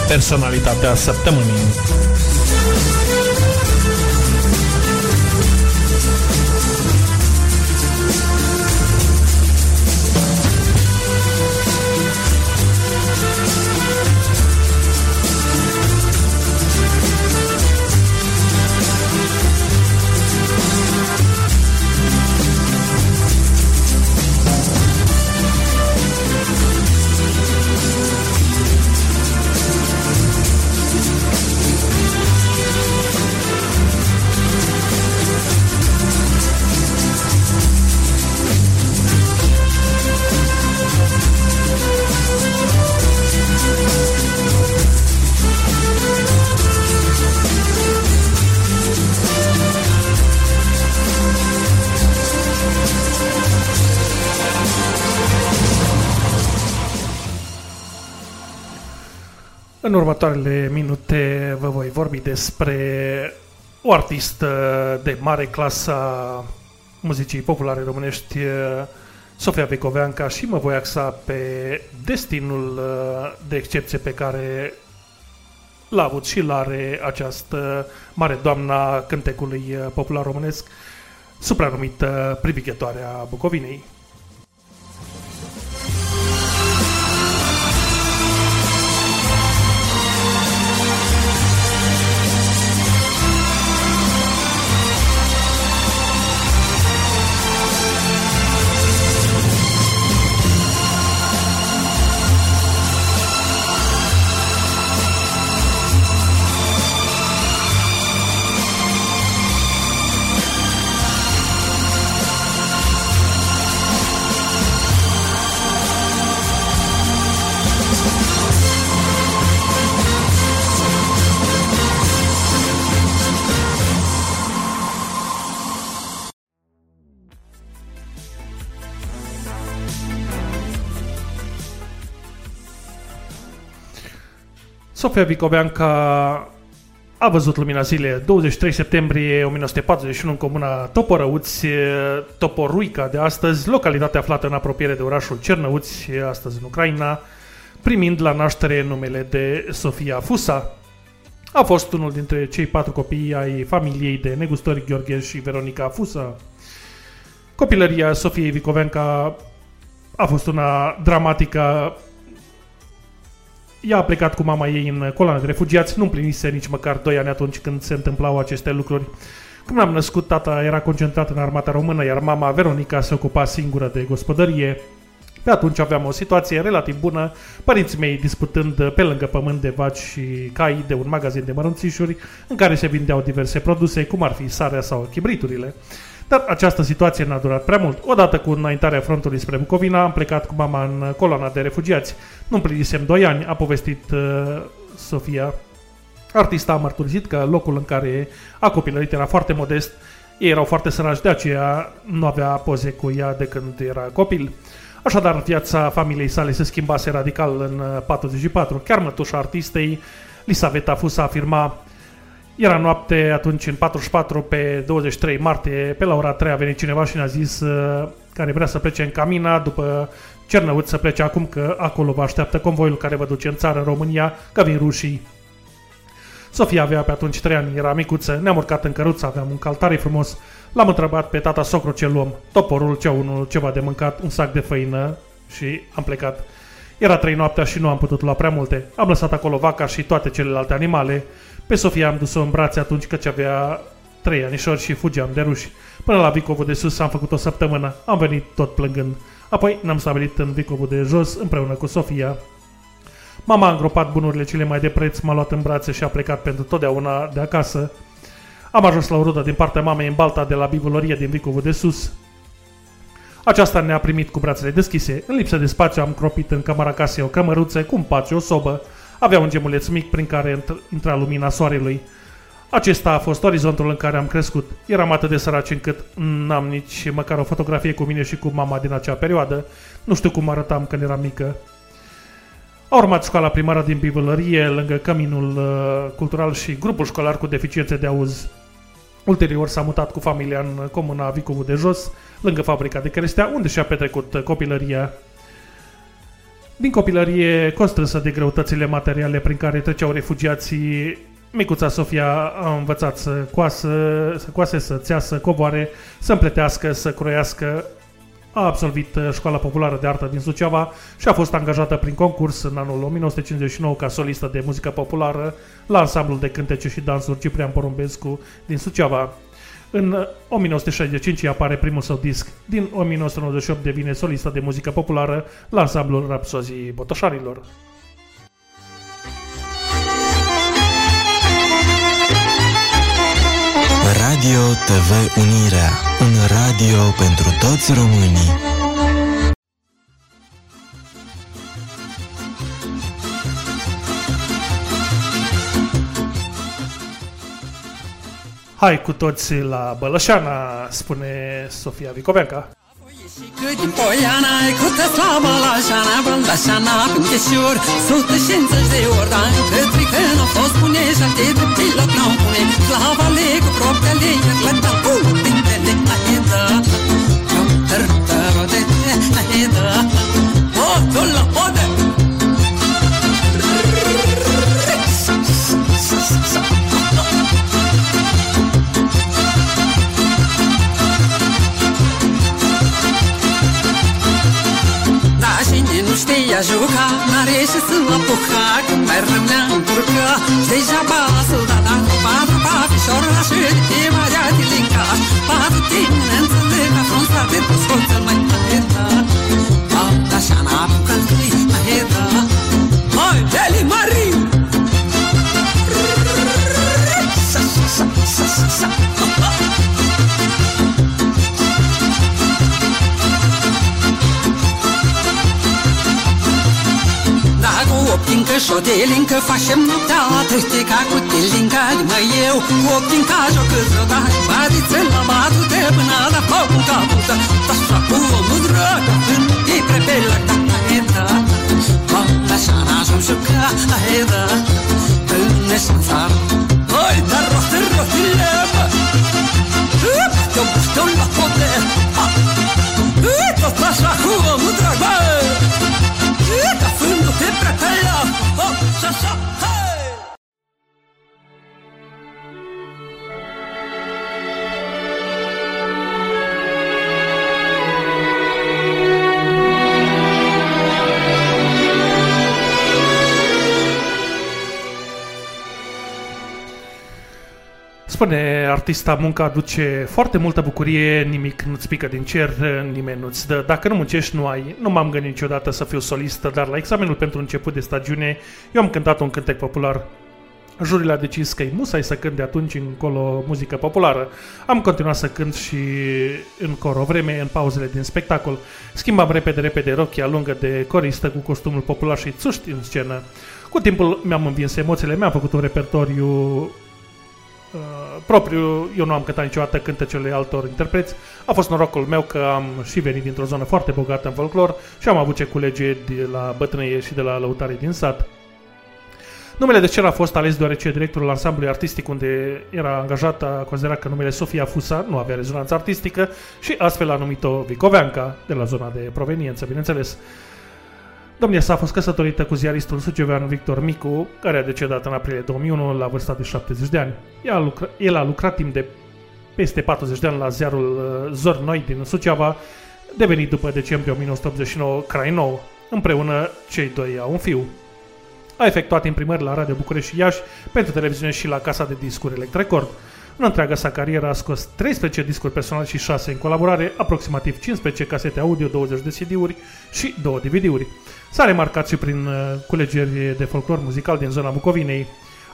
Personalitatea săptămânii. În următoarele minute vă voi vorbi despre o artistă de mare clasă a muzicii populare românești, Sofia Becoveanca, și mă voi axa pe destinul de excepție pe care l-a avut și l-are această mare doamna cântecului popular românesc, supranumită privighetoarea Bucovinei. Sofia Vicoveanca a văzut lumina zilei 23 septembrie 1941 în comuna Toporăuți, Toporuica de astăzi, localitate aflată în apropiere de orașul Cernăuți, astăzi în Ucraina, primind la naștere numele de Sofia Fusa. A fost unul dintre cei patru copii ai familiei de negustori Gheorghe și Veronica Fusa. Copilăria Sofiei Vicovenca a fost una dramatică. Ea a plecat cu mama ei în coloana de refugiați, nu împlinise nici măcar 2 ani atunci când se întâmplau aceste lucruri. Când am născut, tata era concentrat în armata română, iar mama Veronica se ocupa singură de gospodărie. Pe atunci aveam o situație relativ bună, părinții mei disputând pe lângă pământ de vaci și cai de un magazin de mărunțișuri în care se vindeau diverse produse, cum ar fi sarea sau chibriturile. Dar această situație n-a durat prea mult. Odată cu înaintarea frontului spre Bucovina, am plecat cu mama în coloana de refugiați. Nu împlinisem 2 ani, a povestit uh, Sofia. Artista a mărturisit că locul în care a copilărit era foarte modest, ei erau foarte săraci, de aceea nu avea poze cu ea de când era copil. Așadar, viața familiei sale se schimbase radical în 44. Chiar mătușa artistei, Lisaveta Fusa, afirma era noapte atunci în 44 pe 23 martie, pe la ora 3 a venit cineva și ne-a zis uh, care vrea să plece în Camina după Cernăuți să plece acum că acolo vă așteaptă convoiul care vă duce în țară, în România, că vin rușii. Sofia avea pe atunci 3 ani, era micuță, ne-am urcat în căruță, aveam un caltare frumos. L-am întrebat pe tata socru ce luăm, toporul, ce unul, ceva de mâncat, un sac de făină și am plecat. Era trei noaptea și nu am putut lua prea multe. Am lăsat acolo vaca și toate celelalte animale. Pe Sofia am dus-o în brațe atunci căci avea trei anișori și fugeam de ruși. Până la Vicovul de sus am făcut o săptămână. Am venit tot plângând. Apoi ne-am stabilit în Vicovul de jos împreună cu Sofia. Mama a îngropat bunurile cele mai de preț, m-a luat în brațe și a plecat pentru totdeauna de acasă. Am ajuns la o rudă din partea mamei în balta de la bivolorie din Vicovul de sus. Aceasta ne-a primit cu brațele deschise. În lipsă de spațiu am cropit în camera casei o cămăruță cu un pat și o sobă. Avea un gemuleț mic prin care intra lumina soarelui. Acesta a fost orizontul în care am crescut. Eram atât de săraci încât n-am nici măcar o fotografie cu mine și cu mama din acea perioadă. Nu știu cum arătam când eram mică. A urmat școala primară din Bivălărie, lângă Căminul uh, Cultural și grupul școlar cu deficiențe de auz. Ulterior s-a mutat cu familia în comuna Vicovu de Jos, lângă fabrica de crestea, unde și-a petrecut copilăria. Din copilărie constrânsă de greutățile materiale prin care treceau refugiații, micuța Sofia a învățat să coasă, să coase, să țea, să coboare, să împletească, să croiască. A absolvit școala populară de artă din Suceava și a fost angajată prin concurs în anul 1959 ca solistă de muzică populară la ansamblul de cântece și dansuri Ciprian Porumbescu din Suceava. În 1965 apare primul său disc. Din 1998 devine solistă de muzică populară la ansamblul Rapsozii Botoșarilor. Radio TV Unirea, un radio pentru toți românii. Hai cu toți la Bălășana, spune Sofia Vicovenca. Din Poiana ai cu slava la șana Bălășana prin cheșor Sută șințăși de ori Dar încă trică n-a fost pune Și alte de pilot n-am pune Slava le cu propria le Lăta cu pintele Aheda Tărtă de Aheda O, tu la ode nu știa juca N-are și să apuca Când mai rămânea în turcă Degeaba soldata Cu patru pafișor La și de marea de linca Patru tine înțeleg A frunza de pe scolță mai aheta Așa n-a apucat lui aheta Hai, Deli Marie Sa, sa, sa, sa, sa, sa, și-o delincă Facem noaptea tâstica cu tilinca Mă eu cu ochii în cajă cât o dai la batu de până la foc în capul tău Tasura cu o mudră că când e prepela ta Eta Mala șana ajung și ca Eta Tâne șansar Oi, dar roste, roste, lemă Te-o buște la pote Tot așa cu o mudră, bă! hello, oh, so, so. Spune artista, munca aduce foarte multă bucurie, nimic nu-ți pică din cer, nimeni nu-ți dă. Dacă nu muncești, nu ai. Nu m-am gândit niciodată să fiu solistă, dar la examenul pentru început de stagiune, eu am cântat un cântec popular. Jurile a decis că e musai să cânt de atunci încolo muzică populară. Am continuat să cânt și în cor o vreme, în pauzele din spectacol. Schimbam repede, repede rochia lungă de coristă cu costumul popular și țuști în scenă. Cu timpul mi-am învins emoțiile, mi-am făcut un repertoriu uh, propriu, eu nu am cântat niciodată cântecele altor interpreți. A fost norocul meu că am și venit dintr-o zonă foarte bogată în folclor și am avut ce culege de la bătrânie și de la lăutare din sat. Numele de cer a fost ales deoarece directorul ansamblului artistic unde era angajat a considerat că numele Sofia Fusa nu avea rezonanță artistică și astfel a numit-o Vicoveanca, de la zona de proveniență, bineînțeles. Domnia sa a fost căsătorită cu ziaristul sucevean Victor Micu, care a decedat în aprilie 2001 la vârsta de 70 de ani. El a, lucrat, el a lucrat timp de peste 40 de ani la ziarul uh, Zor Noi din Suceava, devenit după decembrie 1989 Crai Nou. Împreună, cei doi au un fiu. A efectuat imprimări la Radio București și Iași, pentru televiziune și la Casa de Discuri Electrecord. În întreaga sa carieră a scos 13 discuri personale și 6 în colaborare, aproximativ 15 casete audio, 20 de CD-uri și 2 DVD-uri. S-a remarcat și prin uh, culegeri de folclor muzical din zona Bucovinei.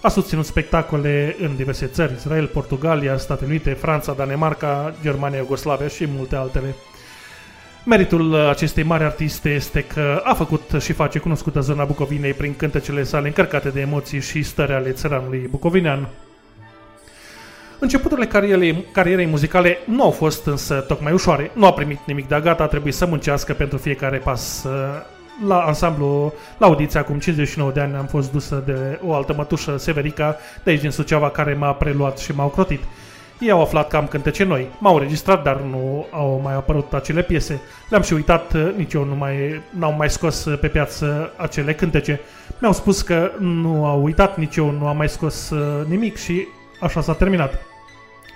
A susținut spectacole în diverse țări, Israel, Portugalia, Statele Unite, Franța, Danemarca, Germania, Iugoslavia și multe altele. Meritul acestei mari artiste este că a făcut și face cunoscută zona Bucovinei prin cântecele sale încărcate de emoții și stări ale țăranului bucovinean. Începuturile carierei, carierei muzicale nu au fost însă tocmai ușoare. Nu a primit nimic de gata, a trebuit să muncească pentru fiecare pas. La ansamblu, la audiție, acum 59 de ani, am fost dusă de o altă mătușă, Severica, de aici din Suceava, care m-a preluat și m-a ocrotit. Ei au aflat că am cântece noi. M-au registrat, dar nu au mai apărut acele piese. Le-am și uitat, nici eu nu mai, n-au mai scos pe piață acele cântece. Mi-au spus că nu au uitat, nici eu nu am mai scos uh, nimic și așa s-a terminat.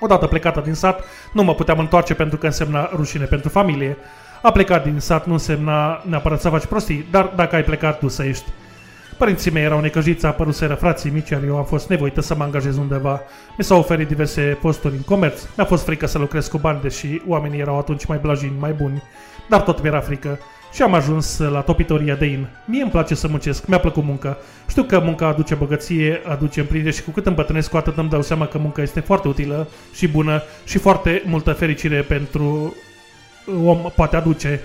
Odată plecată din sat, nu mă puteam întoarce pentru că însemna rușine pentru familie. A plecat din sat nu însemna neapărat să faci prostii, dar dacă ai plecat, tu să ești. Părinții mei erau necăjiți, apăruseră frații mici, iar eu am fost nevoită să mă angajez undeva. Mi s-au oferit diverse posturi în comerț. Mi-a fost frică să lucrez cu bani, deși oamenii erau atunci mai blajini, mai buni. Dar tot mi-era frică. Și am ajuns la topitoria de in. Mie îmi place să muncesc, mi-a plăcut munca. Știu că munca aduce bogăție, aduce împlinire și cu cât îmbătrânesc, cu atât îmi dau seama că munca este foarte utilă și bună și foarte multă fericire pentru om poate aduce.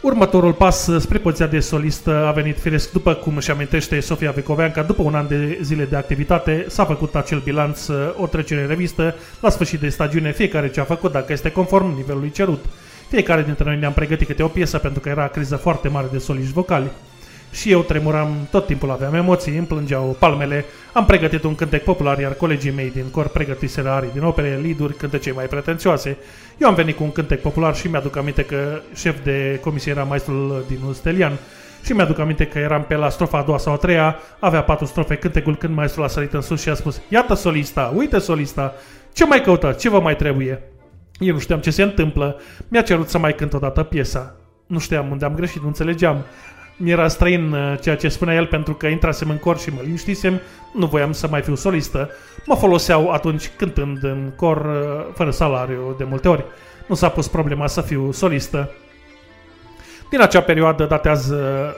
Următorul pas spre poziția de solistă a venit firesc după cum își amintește Sofia Vecoveanca, după un an de zile de activitate s-a făcut acel bilanț, o trecere în revistă, la sfârșit de stagiune fiecare ce a făcut dacă este conform nivelului cerut. Fiecare dintre noi ne-am pregătit câte o piesă pentru că era criză foarte mare de soliști vocali. Și eu tremuram, tot timpul aveam emoții, îmi plângeau palmele. Am pregătit un cântec popular, iar colegii mei din cor pregătiseră arii din opere, liduri, cântece mai pretențioase. Eu am venit cu un cântec popular și mi-aduc aminte că șef de comisie era maestrul din Stelian. Și mi-aduc aminte că eram pe la strofa a doua sau a treia, avea patru strofe cântecul când maestrul a sărit în sus și a spus Iată solista, uite solista, ce mai căutați, ce vă mai trebuie? Eu nu știam ce se întâmplă, mi-a cerut să mai cânt o dată piesa. Nu știam unde am greșit, nu înțelegeam mi-era străin uh, ceea ce spunea el pentru că intrasem în cor și mă liniștisem, nu voiam să mai fiu solistă. Mă foloseau atunci cântând în cor uh, fără salariu de multe ori. Nu s-a pus problema să fiu solistă. Din acea perioadă datează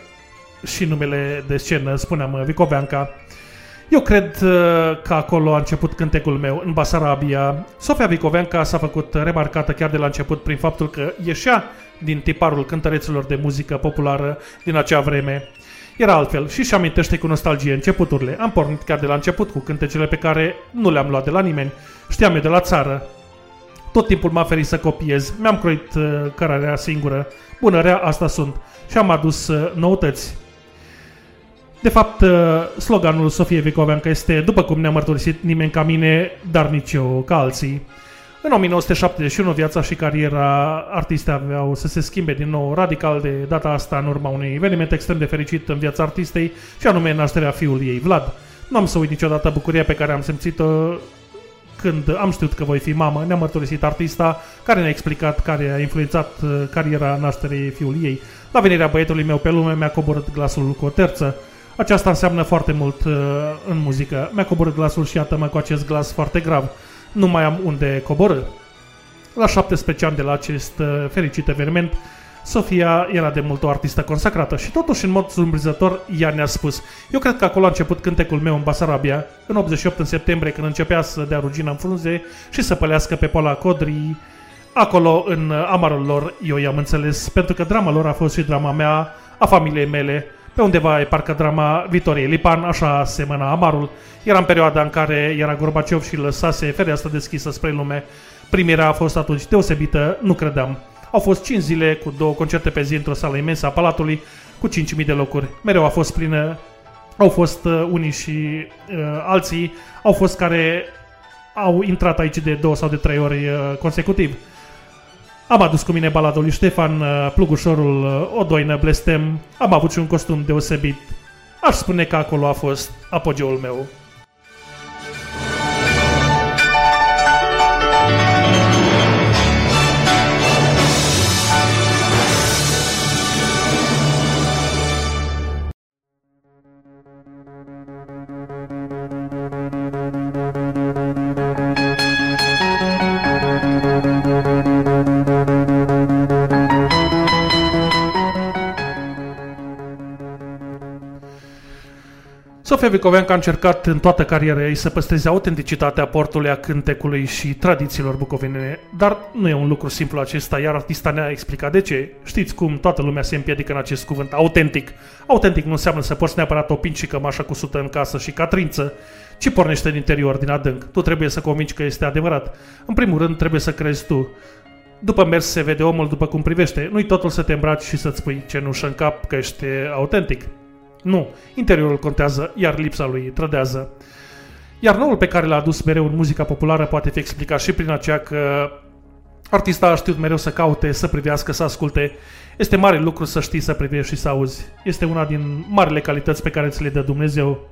și numele de scenă, spuneam Vicoveanca. Eu cred uh, că acolo a început cântecul meu, în Basarabia. Sofia Vicoveanca s-a făcut remarcată chiar de la început prin faptul că ieșea din tiparul cântăreților de muzică populară din acea vreme. Era altfel și și amintește cu nostalgie începuturile. Am pornit chiar de la început cu cântecele pe care nu le-am luat de la nimeni. Știam eu de la țară. Tot timpul m-a ferit să copiez. Mi-am croit uh, cărarea singură. Bună, rea, asta sunt. Și am adus uh, noutăți. De fapt, uh, sloganul Sofie Vicoveancă este, după cum ne-a mărturisit nimeni ca mine, dar nici eu ca alții. În 1971, viața și cariera artistei aveau să se schimbe din nou radical de data asta în urma unui eveniment extrem de fericit în viața artistei și anume nașterea fiului ei, Vlad. Nu am să uit niciodată bucuria pe care am simțit-o când am știut că voi fi mamă, ne-a mărturisit artista care ne-a explicat care a influențat uh, cariera nașterii fiului ei. La venirea băietului meu pe lume mi-a coborât glasul cu o terță. Aceasta înseamnă foarte mult uh, în muzică. Mi-a coborât glasul și iată-mă cu acest glas foarte grav. Nu mai am unde coborâ. La 17 ani de la acest uh, fericit eveniment, Sofia era de mult o artistă consacrată și totuși în mod surprinzător ea ne-a spus Eu cred că acolo a început cântecul meu în Basarabia, în 88 în septembrie când începea să dea rugina în frunze și să pălească pe Pola Codrii. Acolo, în amarul lor, eu i-am înțeles, pentru că drama lor a fost și drama mea, a familiei mele, pe undeva e parcă drama Vitoriei Lipan, așa semăna amarul. Era în perioada în care era Gorbaciov și lăsase fereastra deschisă spre lume. Primirea a fost atunci deosebită, nu credeam. Au fost 5 zile cu două concerte pe zi într-o sală imensă a Palatului, cu 5.000 de locuri. Mereu a fost plină, au fost uh, unii și uh, alții, au fost care au intrat aici de două sau de trei ori uh, consecutiv. Am adus cu mine baladul lui Ștefan, uh, plugușorul, uh, o doină, blestem, am avut și un costum deosebit. Aș spune că acolo a fost apogeul meu. Sofia Vicoveanca a încercat în toată cariera ei să păstreze autenticitatea portului a cântecului și tradițiilor bucovinene, dar nu e un lucru simplu acesta, iar artista ne-a explicat de ce. Știți cum toată lumea se împiedică în acest cuvânt, autentic. Autentic nu înseamnă să porți neapărat o pinci și cămașă cu sută în casă și catrință, ci pornește din interior, din adânc. Tu trebuie să convingi că este adevărat. În primul rând, trebuie să crezi tu. După mers se vede omul după cum privește. Nu-i totul să te îmbraci și să-ți pui cenușă în cap că ești autentic. Nu, interiorul contează, iar lipsa lui trădează. Iar noul pe care l-a adus mereu în muzica populară poate fi explicat și prin aceea că artista a știut mereu să caute, să privească, să asculte. Este mare lucru să știi să privești și să auzi. Este una din marile calități pe care ți le dă Dumnezeu.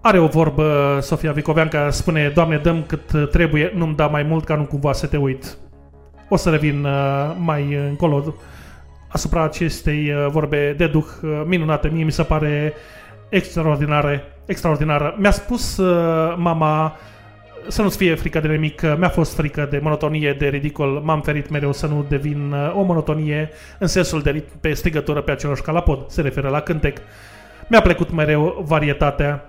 Are o vorbă, Sofia Vicoveanca spune, Doamne, dăm cât trebuie, nu-mi da mai mult ca nu cumva să te uit. O să revin uh, mai încolo asupra acestei uh, vorbe de duh uh, minunate. Mie mi se pare extraordinare, extraordinară. Mi-a spus uh, mama să nu-ți fie frică de nimic, mi-a fost frică de monotonie, de ridicol, m-am ferit mereu să nu devin o monotonie în sensul de ritm pe strigătură pe același calapod, se referă la cântec. Mi-a plăcut mereu varietatea.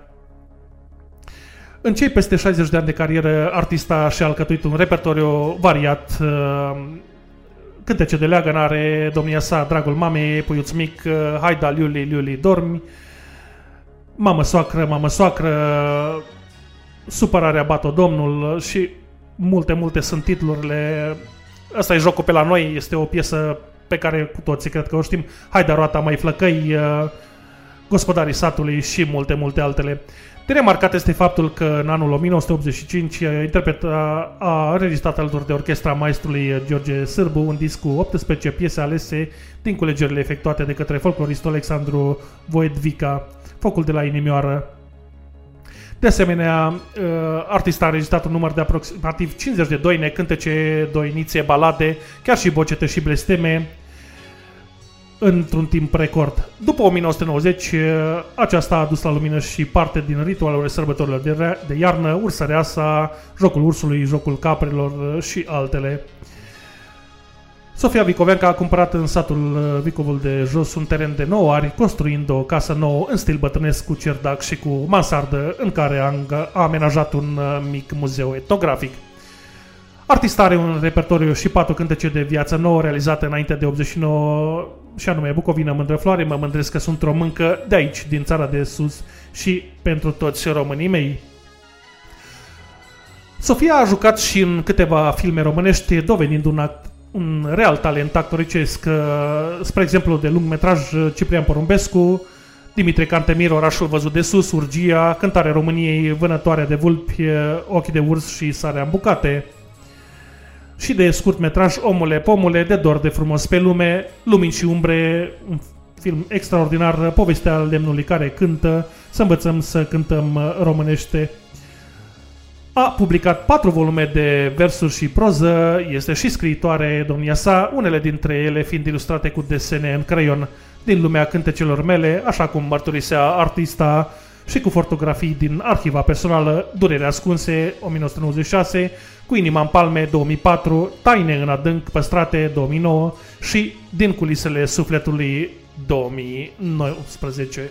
În cei peste 60 de ani de carieră, artista și-a alcătuit un repertoriu variat, cântece de leagănare, domnia sa, dragul mamei, puiuț mic, haida, liuli, liuli, dormi, mamă soacră, mamă soacră, supărarea bat-o domnul și multe, multe sunt titlurile. Asta e jocul pe la noi, este o piesă pe care cu toții cred că o știm. Haida roata mai flăcăi, gospodarii satului și multe, multe altele. De remarcat este faptul că în anul 1985 interpreta a înregistrat alături de orchestra maestrului George Sârbu un disc cu 18 piese alese din culegerile efectuate de către folcloristul Alexandru Voedvica, Focul de la inimioară. De asemenea, artista a înregistrat un număr de aproximativ 50 de doine, cântece, doinițe, balade, chiar și bocete și blesteme, într-un timp record. După 1990, aceasta a adus la lumină și parte din ritualul sărbătorilor de, de iarnă, ursăreasa, jocul ursului, jocul caprelor și altele. Sofia Vicoveanca a cumpărat în satul Vicovul de Jos un teren de 9 ari, construind o casă nouă în stil bătrânesc cu cerdac și cu mansardă, în care a amenajat un mic muzeu etnografic. Artista are un repertoriu și patru cântece de viață nouă realizate înainte de 89 și anume Bucovina Mândrăfloare, mă mândresc că sunt româncă de aici, din țara de sus și pentru toți românii mei. Sofia a jucat și în câteva filme românești, dovenind un, act, un real talent actoricesc, spre exemplu de lungmetraj Ciprian Porumbescu, Dimitrie Cantemir, Orașul văzut de sus, Urgia, Cântarea României, Vânătoarea de vulpi, Ochii de urs și Sarea în bucate și de scurtmetraj Omule, Pomule, de dor de frumos pe lume, Lumini și umbre, un film extraordinar, povestea lemnului care cântă, să învățăm să cântăm românește. A publicat patru volume de versuri și proză, este și scriitoare domnia sa, unele dintre ele fiind ilustrate cu desene în creion din lumea cântecelor mele, așa cum mărturisea artista și cu fotografii din arhiva personală Durere ascunse 1996, Cu inima în palme 2004, Taine în adânc păstrate 2009 și Din culisele sufletului 2019.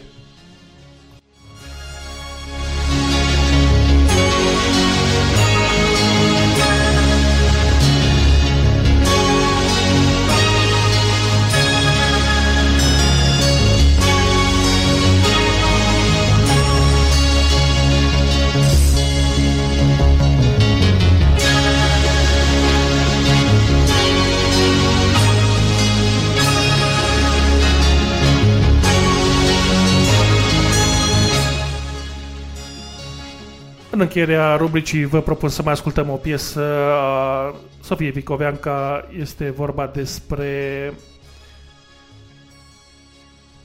În încheierea rubricii vă propun să mai ascultăm o piesă a Sofie Vicoveanca. Este vorba despre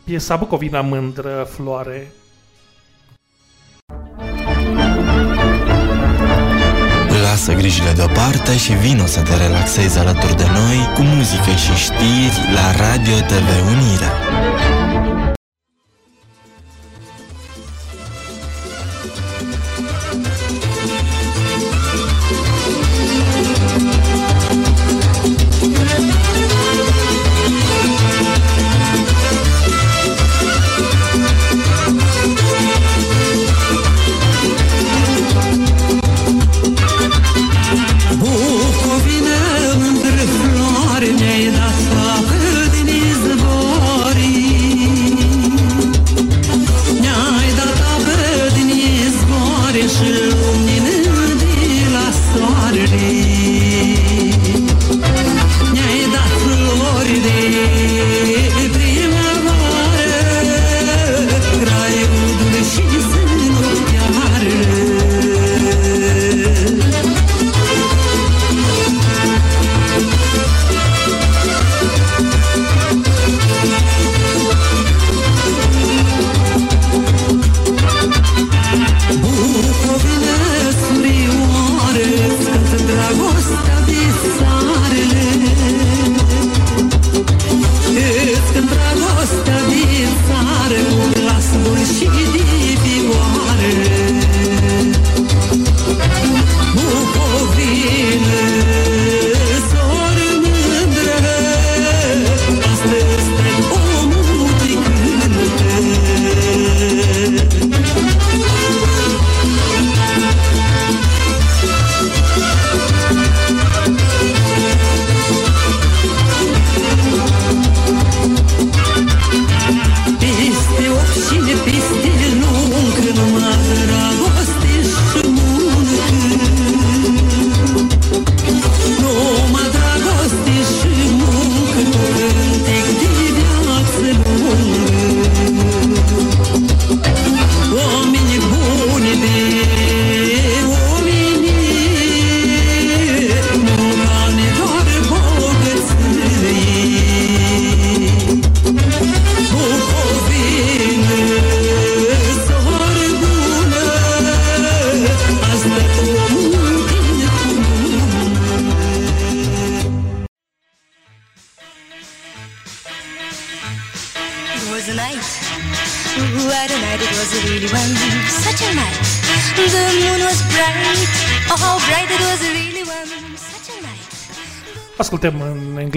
piesa Bucovina Mândră Floare. Lasă grijile deoparte și vino să te relaxezi alături de noi cu muzică și știri la Radio TV Unirea.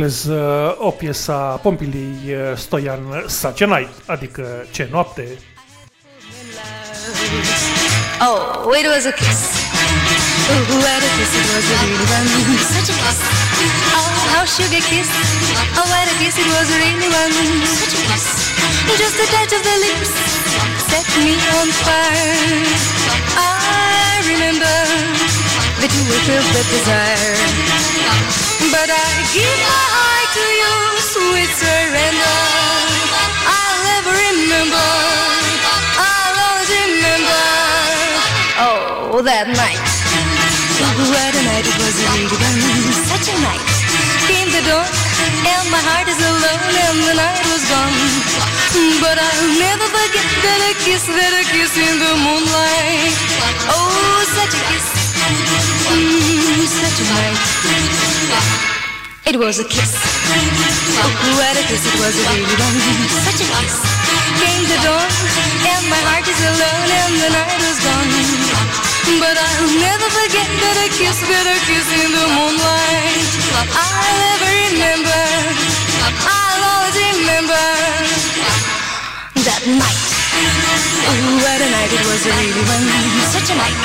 În engleză o piesă a Pompilii uh, Stoian Such a Night, adică Ce noapte. Oh, it was a kiss. Ooh, what a kiss it was really one. Such a kiss. Oh, how sugar kiss. Oh, what a kiss it was really one. Such a kiss. Just a touch of the lips set me on fire. I remember that you were filled with desire. But I give my heart to you, sweet surrender. I'll ever remember, I'll always remember. Oh, that night. What a night it was indeed, such a night. Came the dawn, and my heart is alone, and the night was gone. But I'll never forget that a kiss, that a kiss in the moonlight. Oh, such a kiss, mm, such a night. It was a kiss. Oh, what a kiss it was, a really one. Such a kiss. Came the dawn, and my heart is alone, and the night was gone. But I'll never forget that I kissed, that I kissed in the moonlight. I'll ever remember. I'll always remember that night. Oh, what a night it was, a really one. Such a night.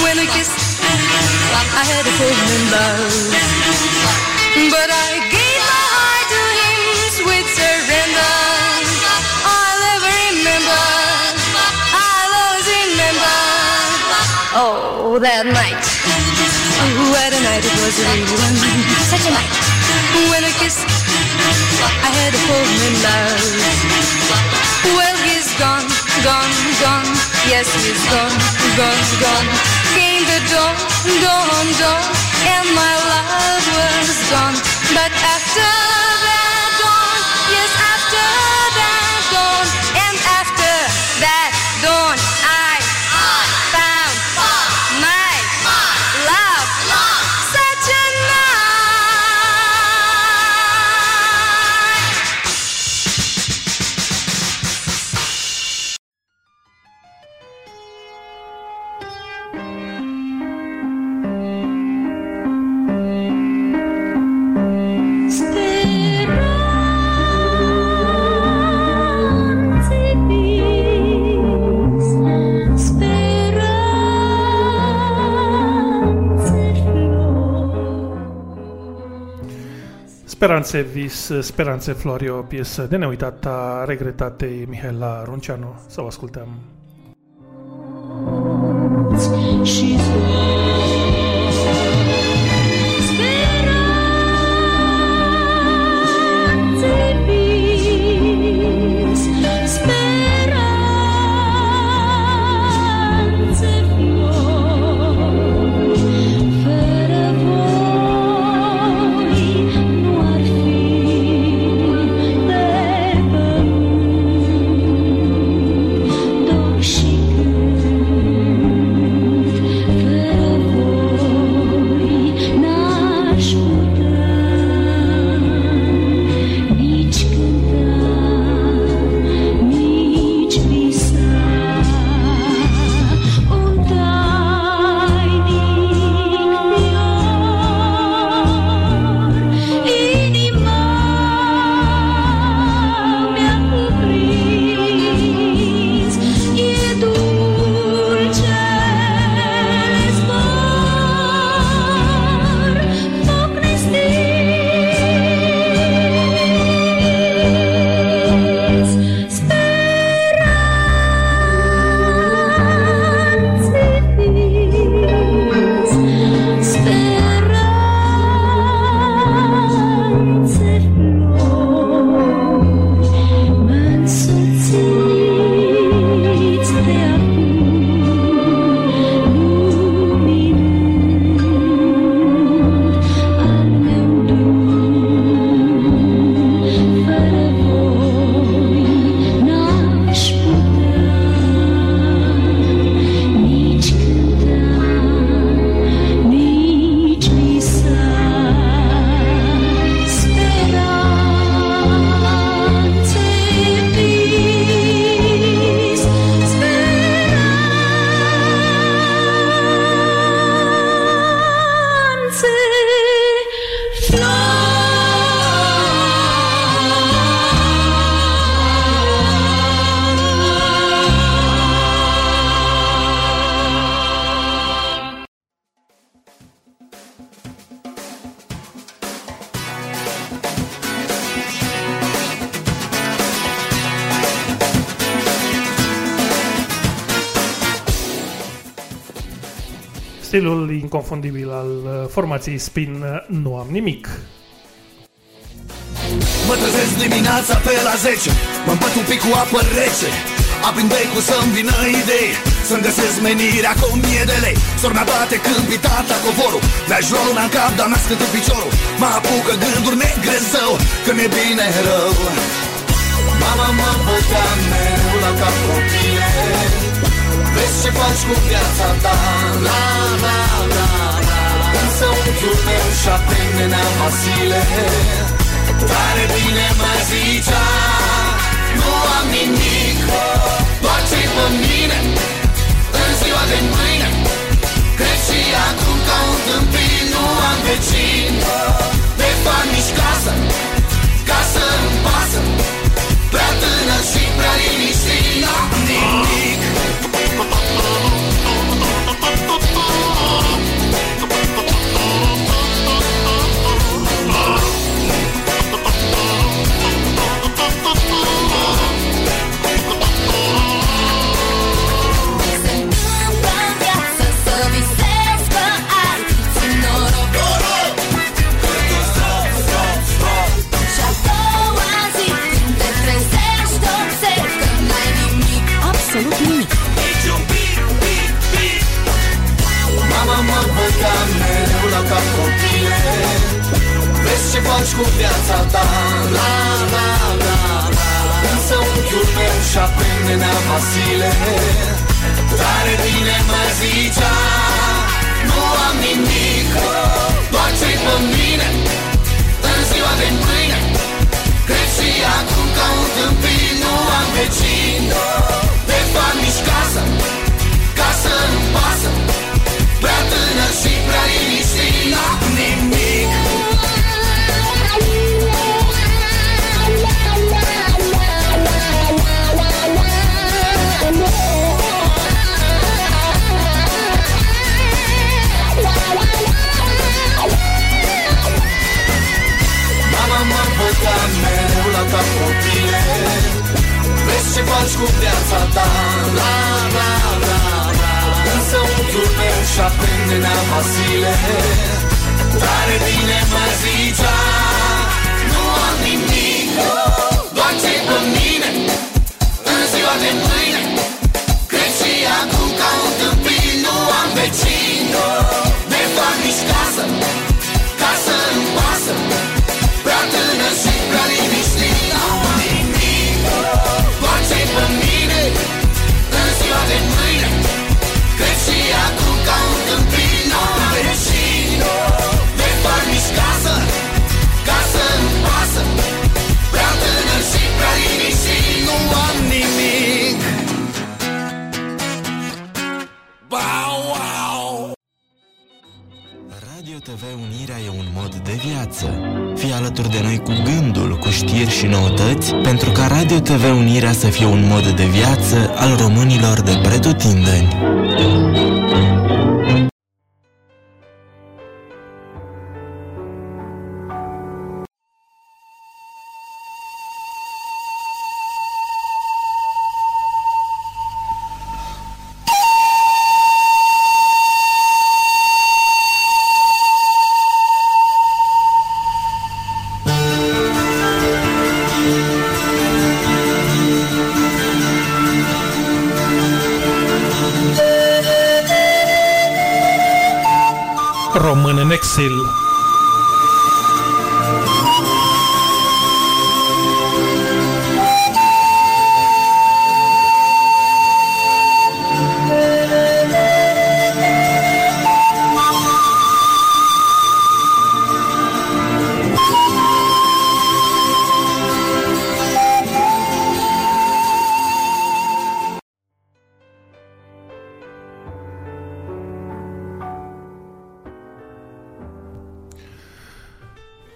When I kissed, I had a fall in love. But I gave my heart to him, sweet surrender. I'll ever remember. I'll always remember. Oh, that night. Oh, what a night it was, a really one. Such a night. When I kissed, I had a fall in love. Well, he's gone, gone, gone. Yes, he's gone, gone, gone. Came the dawn, dawn, dawn, and my love was gone. But after Speranțe vis, speranțe flori, o piesă de neuitată, regretatei Mihaela Runceanu. Să o ascultăm. Și Stilul inconfundibil al uh, formației Spin uh, Nu am nimic. Mă trezesc dimineața pe la 10 mă împăt un pic cu apă rece. Aprind becul să-mi vină idei Să-mi găsesc menirea cu o mie de lei. Sor mea bate când tata covorul Mi-a jurul în cap, dar mi-a scătut piciorul. Mă apucă gânduri negre zău Că mi-e bine rău. Mama mă bătea mereu la cap copile Vezi ce faci cu viața ta? La la la la. Însă unchiul meu și-a terminat Vasile Tare bine mă zicea Nu am nimic. Doar ce pe mine În ziua de mâine. Cred și acum ca un tâmpit Nu am vecin De fapt nici casă Casă îmi pasă. Prea tânăr și prea liniștit N-am nimic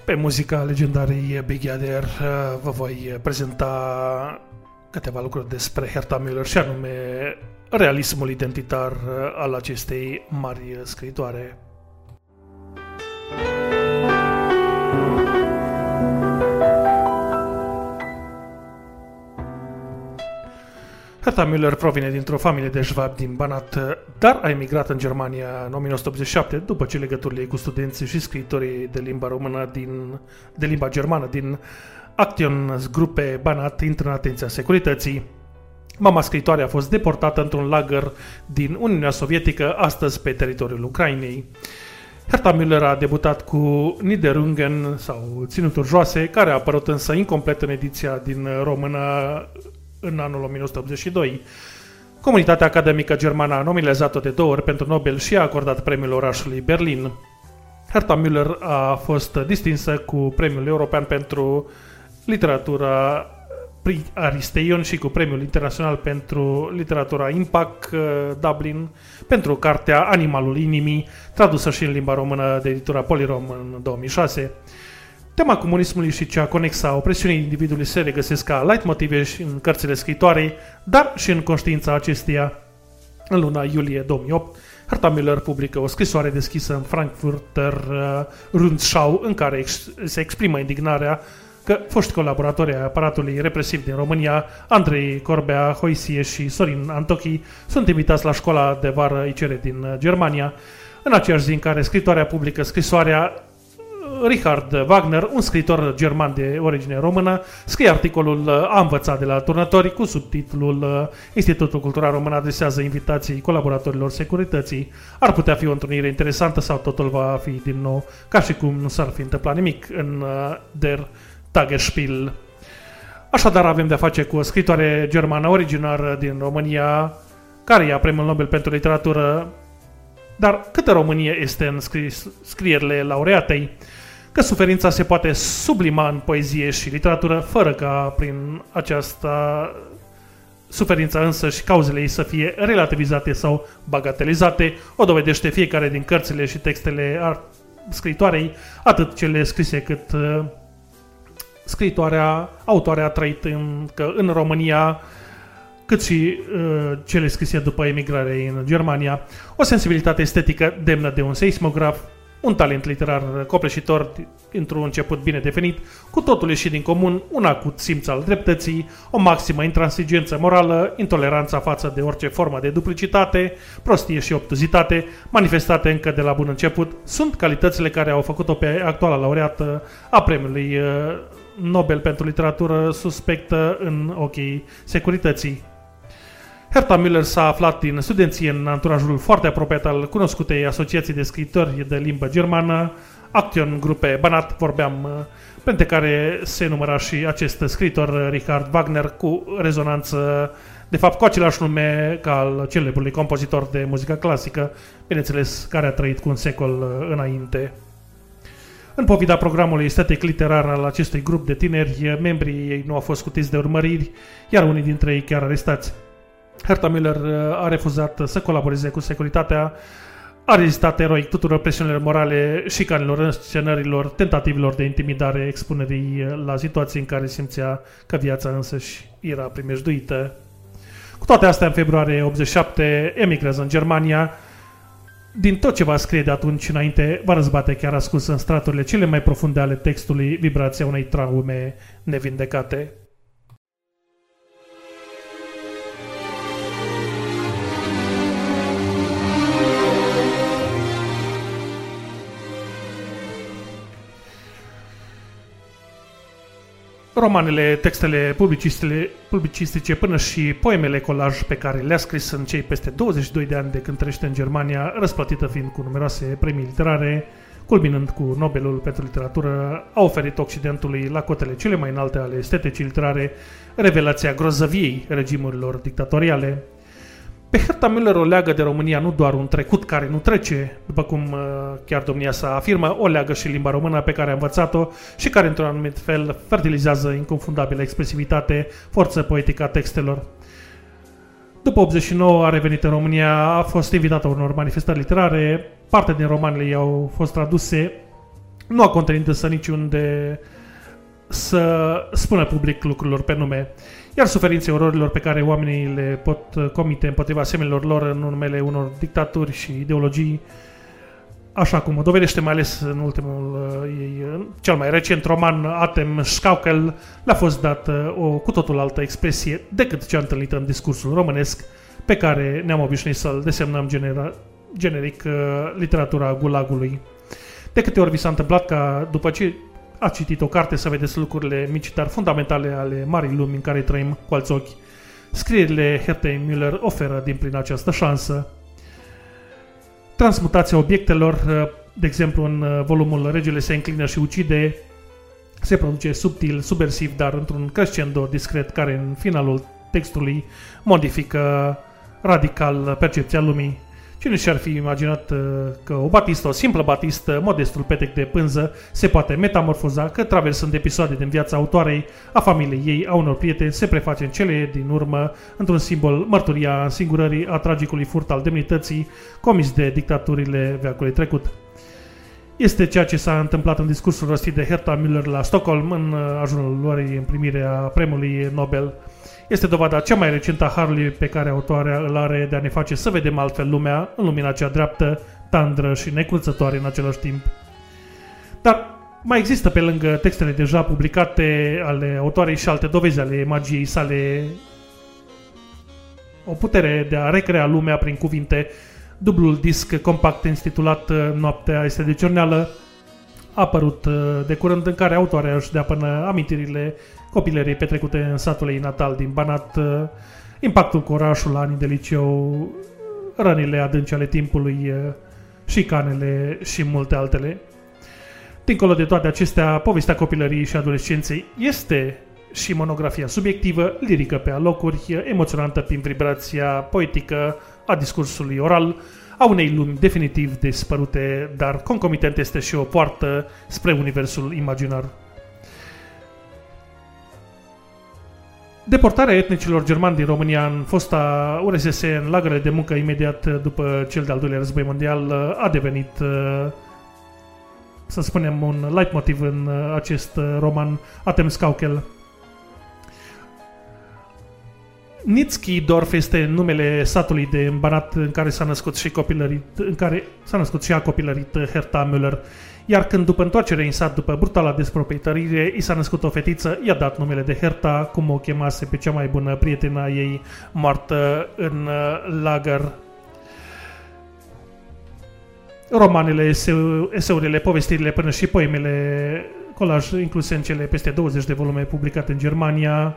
Pe muzica legendarii Big Yader uh, vă voi prezenta câteva lucruri despre Herta Müller și anume realismul identitar uh, al acestei mari scriitoare. Herta Müller provine dintr-o familie de șvab din Banat, dar a emigrat în Germania în 1987 după ce legăturile ei cu studenții și scriitorii de limba română din, de limba germană din Actionsgruppe Banat intră în atenția securității. Mama scriitoare a fost deportată într-un lagăr din Uniunea Sovietică, astăzi pe teritoriul Ucrainei. Herta Müller a debutat cu Niederungen sau Ținuturi Joase, care a apărut însă incomplet în ediția din română în anul 1982. Comunitatea academică germană a nominalizat-o de două ori pentru Nobel și a acordat premiul orașului Berlin. Herta Müller a fost distinsă cu Premiul European pentru Literatura Prix Aristeion și cu Premiul Internațional pentru Literatura Impact uh, Dublin pentru cartea Animalul Inimii, tradusă și în limba română de editura Polirom în 2006. Tema comunismului și cea conexă a opresiunii individului se regăsesc ca leitmotive și în cărțile scritoarei, dar și în conștiința acesteia. În luna iulie 2008, Herta Müller publică o scrisoare deschisă în Frankfurter uh, Rundschau în care ex- se exprimă indignarea că foști colaboratori ai aparatului represiv din România, Andrei Corbea, Hoisie și Sorin Antochi, sunt invitați la școala de vară ICR din uh, Germania. În aceeași zi în care scritoarea publică scrisoarea, Richard Wagner, un scriitor german de origine română, scrie articolul uh, A învățat de la turnători cu subtitlul uh, Institutul Cultural Român adresează invitații colaboratorilor securității. Ar putea fi o întâlnire interesantă sau totul va fi din nou ca și cum nu s-ar fi întâmplat nimic în uh, Der Tagesspiel. Așadar avem de-a face cu o scritoare germană originară din România, care ia premiul Nobel pentru literatură, dar câtă Românie este în scris, scrierile laureatei? Că suferința se poate sublima în poezie și literatură, fără ca prin aceasta suferința însă și cauzele ei să fie relativizate sau bagatelizate, o dovedește fiecare din cărțile și textele ar- scritoarei, atât cele scrise cât uh, scritoarea, autoarea a trăit în, că în România, cât și uh, cele scrise după emigrare în Germania, o sensibilitate estetică demnă de un seismograf, un talent literar copleșitor într-un început bine definit, cu totul ieșit din comun, un acut simț al dreptății, o maximă intransigență morală, intoleranța față de orice formă de duplicitate, prostie și obtuzitate, manifestate încă de la bun început, sunt calitățile care au făcut-o pe actuala laureată a premiului uh, Nobel pentru literatură suspectă în ochii securității. Herta Müller s-a aflat din studenție în anturajul foarte apropiat al cunoscutei asociații de scriitori de limbă germană, Action Grupe Banat, vorbeam, uh, printre care se număra și acest scriitor uh, Richard Wagner cu rezonanță, de fapt cu același nume ca al celebrului compozitor de muzică clasică, bineînțeles care a trăit cu un secol uh, înainte. În povida programului estetic literar al acestui grup de tineri, membrii ei nu au fost scutiți de urmăriri, iar unii dintre ei chiar arestați. Herta Müller uh, a refuzat să colaboreze cu securitatea, a rezistat eroic tuturor presiunilor morale, șicanilor, scenărilor, tentativelor de intimidare, expunerii uh, la situații în care simțea că viața însăși era primejduită. Cu toate astea, în februarie 87, emigrează în Germania, din tot ce va scrie de atunci înainte, va răzbate chiar ascuns în straturile cele mai profunde ale textului vibrația unei traume nevindecate. Romanele, textele publicistice până și poemele colaj pe care le-a scris în cei peste 22 de ani de când trăiește în Germania, răsplătită fiind cu numeroase premii literare, culminând cu Nobelul pentru literatură, a oferit Occidentului la cotele cele mai înalte ale esteticii literare revelația grozăviei regimurilor dictatoriale, pe Herta Müller o leagă de România nu doar un trecut care nu trece, după cum uh, chiar domnia sa afirmă, o leagă și limba română pe care a învățat-o și care într-un anumit fel fertilizează inconfundabilă expresivitate, forță poetică a textelor. După 89 a revenit în România, a fost invitată unor manifestări literare, parte din romanele ei au fost traduse, nu a contenit însă niciunde să spună public lucrurilor pe nume iar suferințe ororilor pe care oamenii le pot uh, comite împotriva semenilor lor în numele unor dictaturi și ideologii, așa cum o dovedește mai ales în ultimul uh, ei, cel mai recent roman, Atem Schaukel, le-a fost dată o cu totul altă expresie decât cea întâlnită în discursul românesc, pe care ne-am obișnuit să-l desemnăm genera, generic uh, literatura gulagului. De câte ori vi s-a întâmplat ca după ce Ați citit o carte să vedeți lucrurile mici, dar fundamentale ale marii lumi în care trăim cu alți ochi. Scrierile Hertei Müller oferă din plin această șansă. Transmutația obiectelor, de exemplu în volumul Regele se înclină și ucide, se produce subtil, subversiv, dar într-un crescendo discret care în finalul textului modifică radical percepția lumii. Cine și-ar fi imaginat uh, că o batistă, o simplă batistă, modestul petec de pânză, se poate metamorfoza, că traversând episoade din viața autoarei, a familiei ei, a unor prieteni, se preface în cele din urmă într-un simbol mărturia însingurării a tragicului furt al demnității comis de dictaturile veacului trecut. Este ceea ce s-a întâmplat în discursul rostit de Herta Müller la Stockholm în uh, ajunul luării în primirea premiului Nobel este dovada cea mai recentă a harului pe care autoarea îl are de a ne face să vedem altfel lumea în lumina cea dreaptă, tandră și necruțătoare în același timp. Dar mai există pe lângă textele deja publicate ale autoarei și alte dovezi ale magiei sale o putere de a recrea lumea prin cuvinte, dublul disc compact intitulat Noaptea este de cerneală, a apărut uh, de curând în care autoarea își dea până amintirile copilării petrecute în satul ei natal din Banat, uh, impactul cu orașul la anii de liceu, rănile adânci ale timpului, uh, șicanele și multe altele. Dincolo de toate acestea, povestea copilăriei și adolescenței este și monografia subiectivă, lirică pe alocuri, emoționantă prin vibrația poetică a discursului oral, a unei lumi definitiv dispărute, dar concomitent este și o poartă spre universul imaginar. Deportarea etnicilor germani din România în fosta URSS în lagăre de muncă imediat după cel de-al doilea război mondial a devenit, să spunem, un leitmotiv în acest roman Atem Skaukel. Nitski Dorf este numele satului de Banat în care s-a născut și copilărit, în care s-a născut și a copilărit Herta Müller. Iar când după întoarcere în sat, după brutala desproprietărire, i s-a născut o fetiță, i-a dat numele de Herta, cum o chemase pe cea mai bună prietena ei moartă în uh, lagăr. Romanele, eseu, eseurile, povestirile, până și poemele, colaj incluse în cele peste 20 de volume publicate în Germania,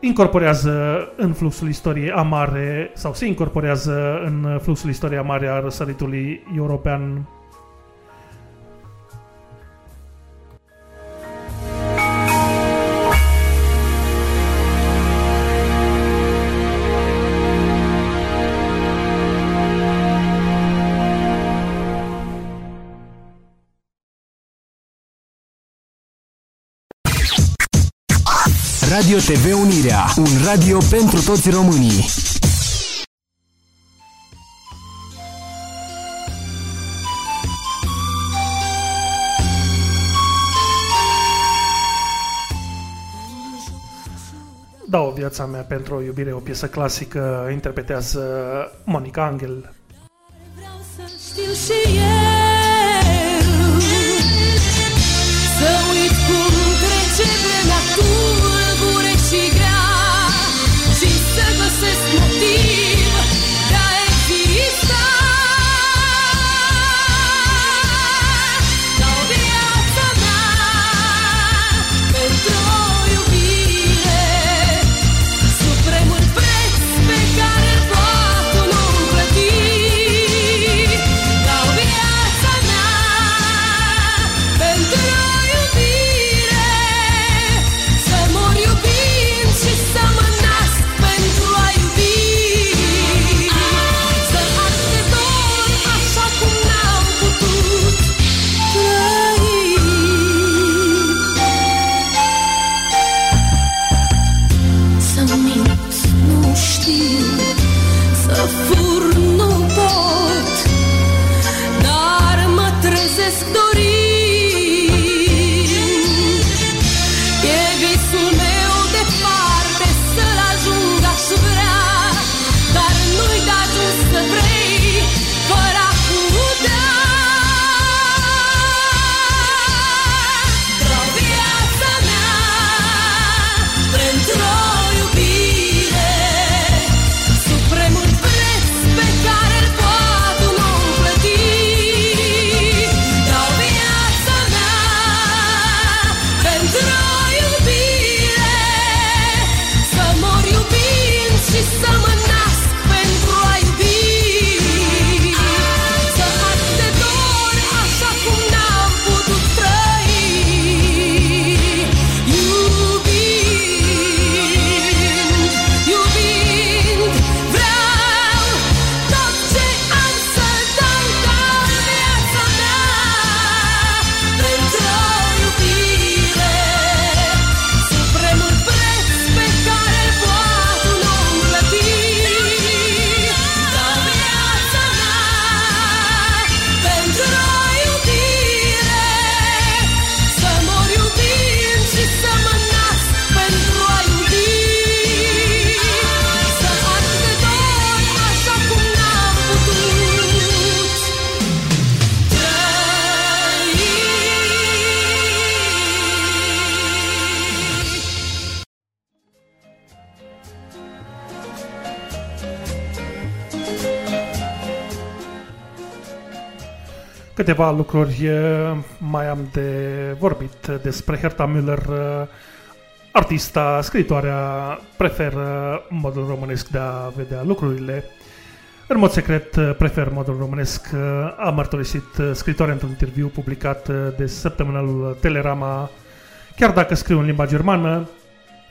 incorporează în fluxul istoriei amare sau se incorporează în fluxul istoriei amare a răsăritului european Radio TV Unirea, un radio pentru toți românii. Dau viața mea pentru o iubire, o piesă clasică, interpretează Monica Angel. Vreau să știu și eu Câteva lucruri uh, mai am de vorbit despre Herta Müller, uh, artista, scritoarea, preferă modul românesc de a vedea lucrurile. În mod secret, uh, prefer modul românesc. A mărturisit scritoarea într-un interviu publicat de săptămânalul Telerama. Chiar dacă scriu în limba germană,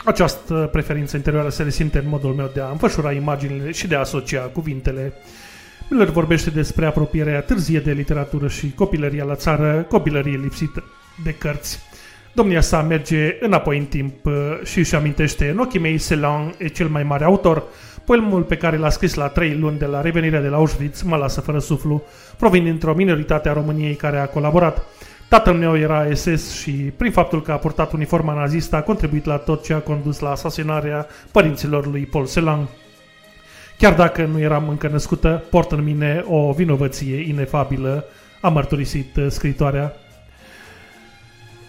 această preferință interioară se resimte în modul meu de a înfășura imaginile și de a asocia cuvintele. Miller vorbește despre apropierea târzie de literatură și copilăria la țară, copilărie lipsită de cărți. Domnia sa merge înapoi în timp uh, și își amintește în ochii mei Celan e cel mai mare autor. Poemul pe care l-a scris la trei luni de la revenirea de la Auschwitz mă lasă fără suflu, provin dintr-o minoritate a României care a colaborat. Tatăl meu era SS și, prin faptul că a purtat uniforma nazistă, a contribuit la tot ce a condus la asasinarea părinților lui Paul Celan. Chiar dacă nu eram încă născută, port în mine o vinovăție inefabilă, a mărturisit uh, scritoarea.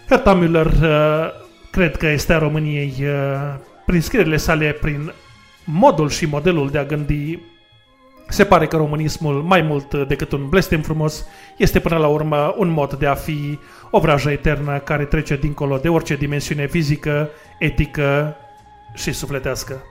Herta Müller uh, cred că este a României uh, prin scrierile sale, prin modul și modelul de a gândi se pare că românismul, mai mult decât un blestem frumos, este până la urmă un mod de a fi o vrajă eternă care trece dincolo de orice dimensiune fizică, etică și sufletească.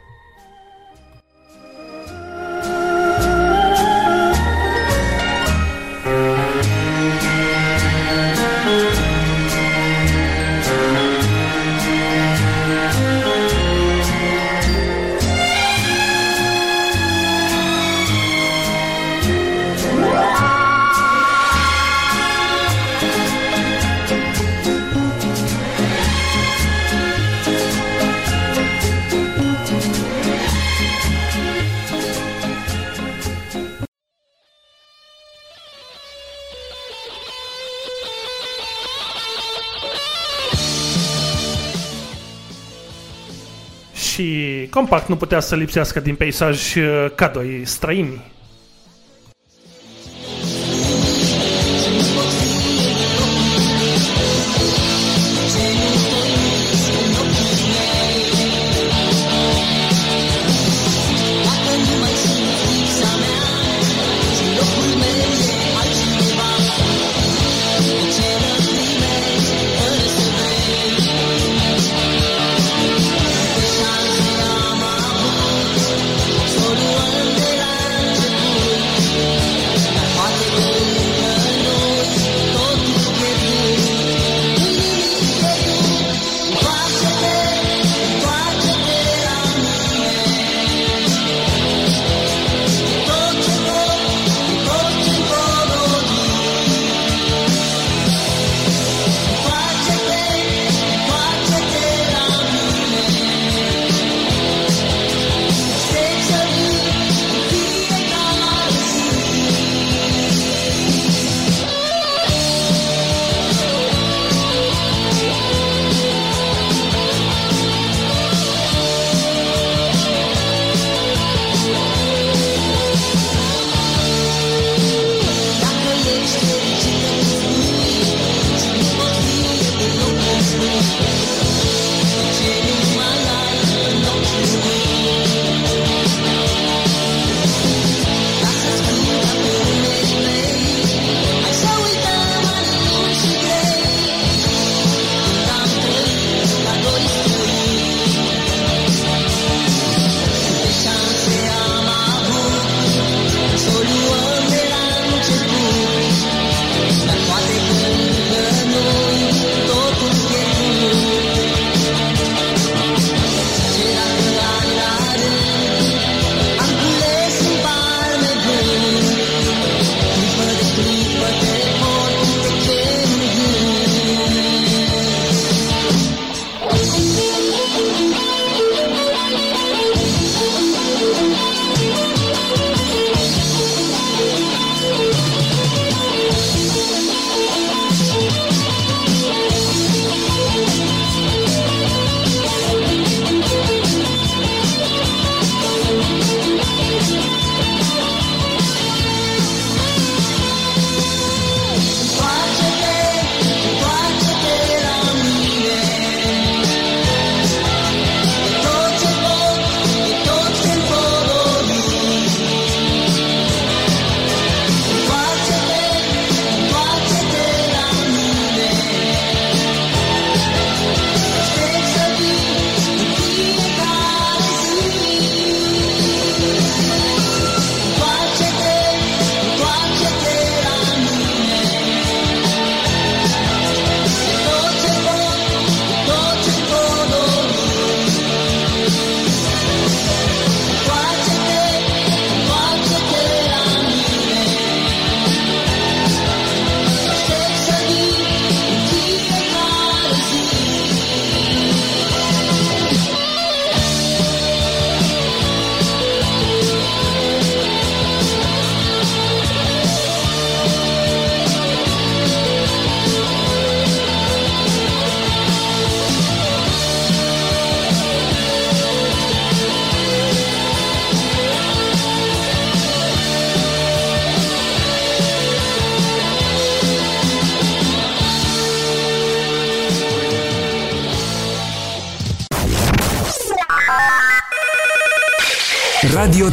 Compact nu putea să lipsească din peisaj uh, ca doi străini.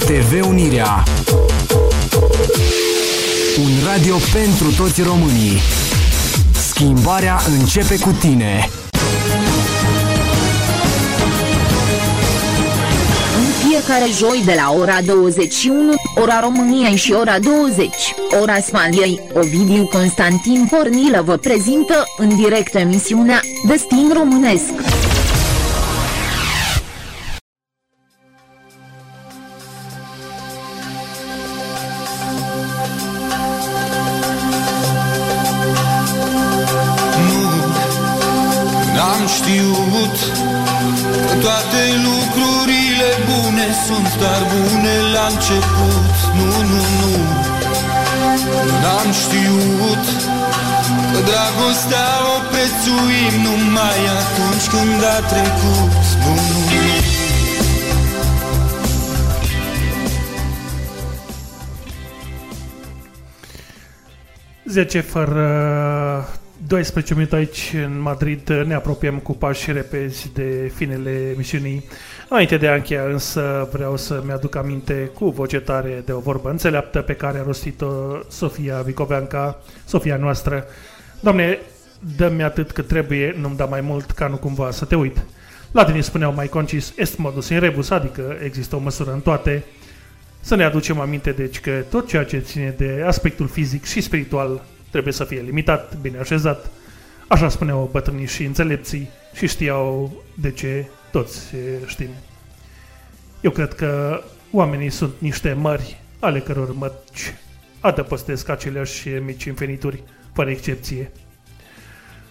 TV Unirea. Un radio pentru toți românii. Schimbarea începe cu tine. În fiecare joi de la ora 21, ora României și ora 20, ora Spaniei, Ovidiu Constantin Fornilă vă prezintă în direct emisiunea Destin Românesc. 10 fără 12 minute aici în Madrid ne apropiem cu pași repezi de finele emisiunii. Înainte de a încheia însă vreau să-mi aduc aminte cu voce tare de o vorbă înțeleaptă pe care a rostit-o Sofia Vicoveanca, Sofia noastră. Doamne, dă-mi atât cât trebuie, nu-mi da mai mult ca nu cumva să te uit. Latinii spuneau mai concis est modus in rebus, adică există o măsură în toate. Să ne aducem aminte deci că tot ceea ce ține de aspectul fizic și spiritual trebuie să fie limitat, bine așezat. Așa spuneau bătrânii și înțelepții și știau de ce toți știm. Eu cred că oamenii sunt niște mări ale căror mărci adăpostesc aceleași mici infinituri, fără excepție.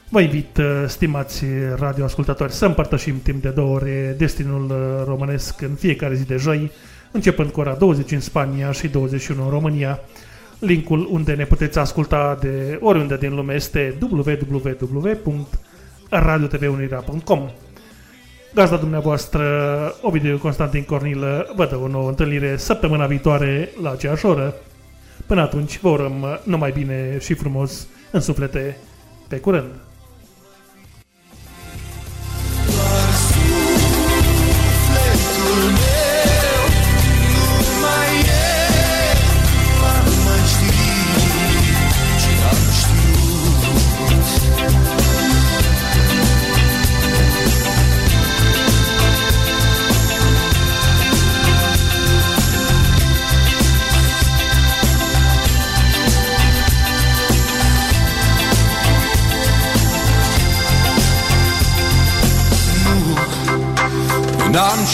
Vă invit, stimați radioascultători, să împărtășim timp de două ore destinul românesc în fiecare zi de joi, începând cu ora 20 în Spania și 21 în România. Linkul unde ne puteți asculta de oriunde din lume este www.radiotvunirea.com Gazda dumneavoastră, Ovidiu Constantin Cornilă, vă dă o nouă întâlnire săptămâna viitoare la aceeași oră. Până atunci, vă urăm numai bine și frumos în suflete. Pe curând!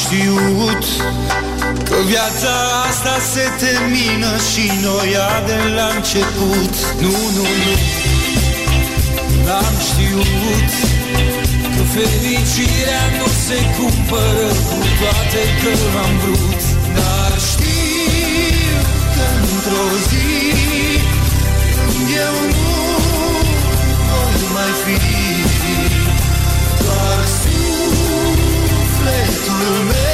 Știut că viața asta se termină și noi de la început. Nu, nu, nu. N-am știut că fericirea nu se cumpără cu toate că am vrut. Dar știu că într-o zi când eu nu voi mai fi doar sufletul meu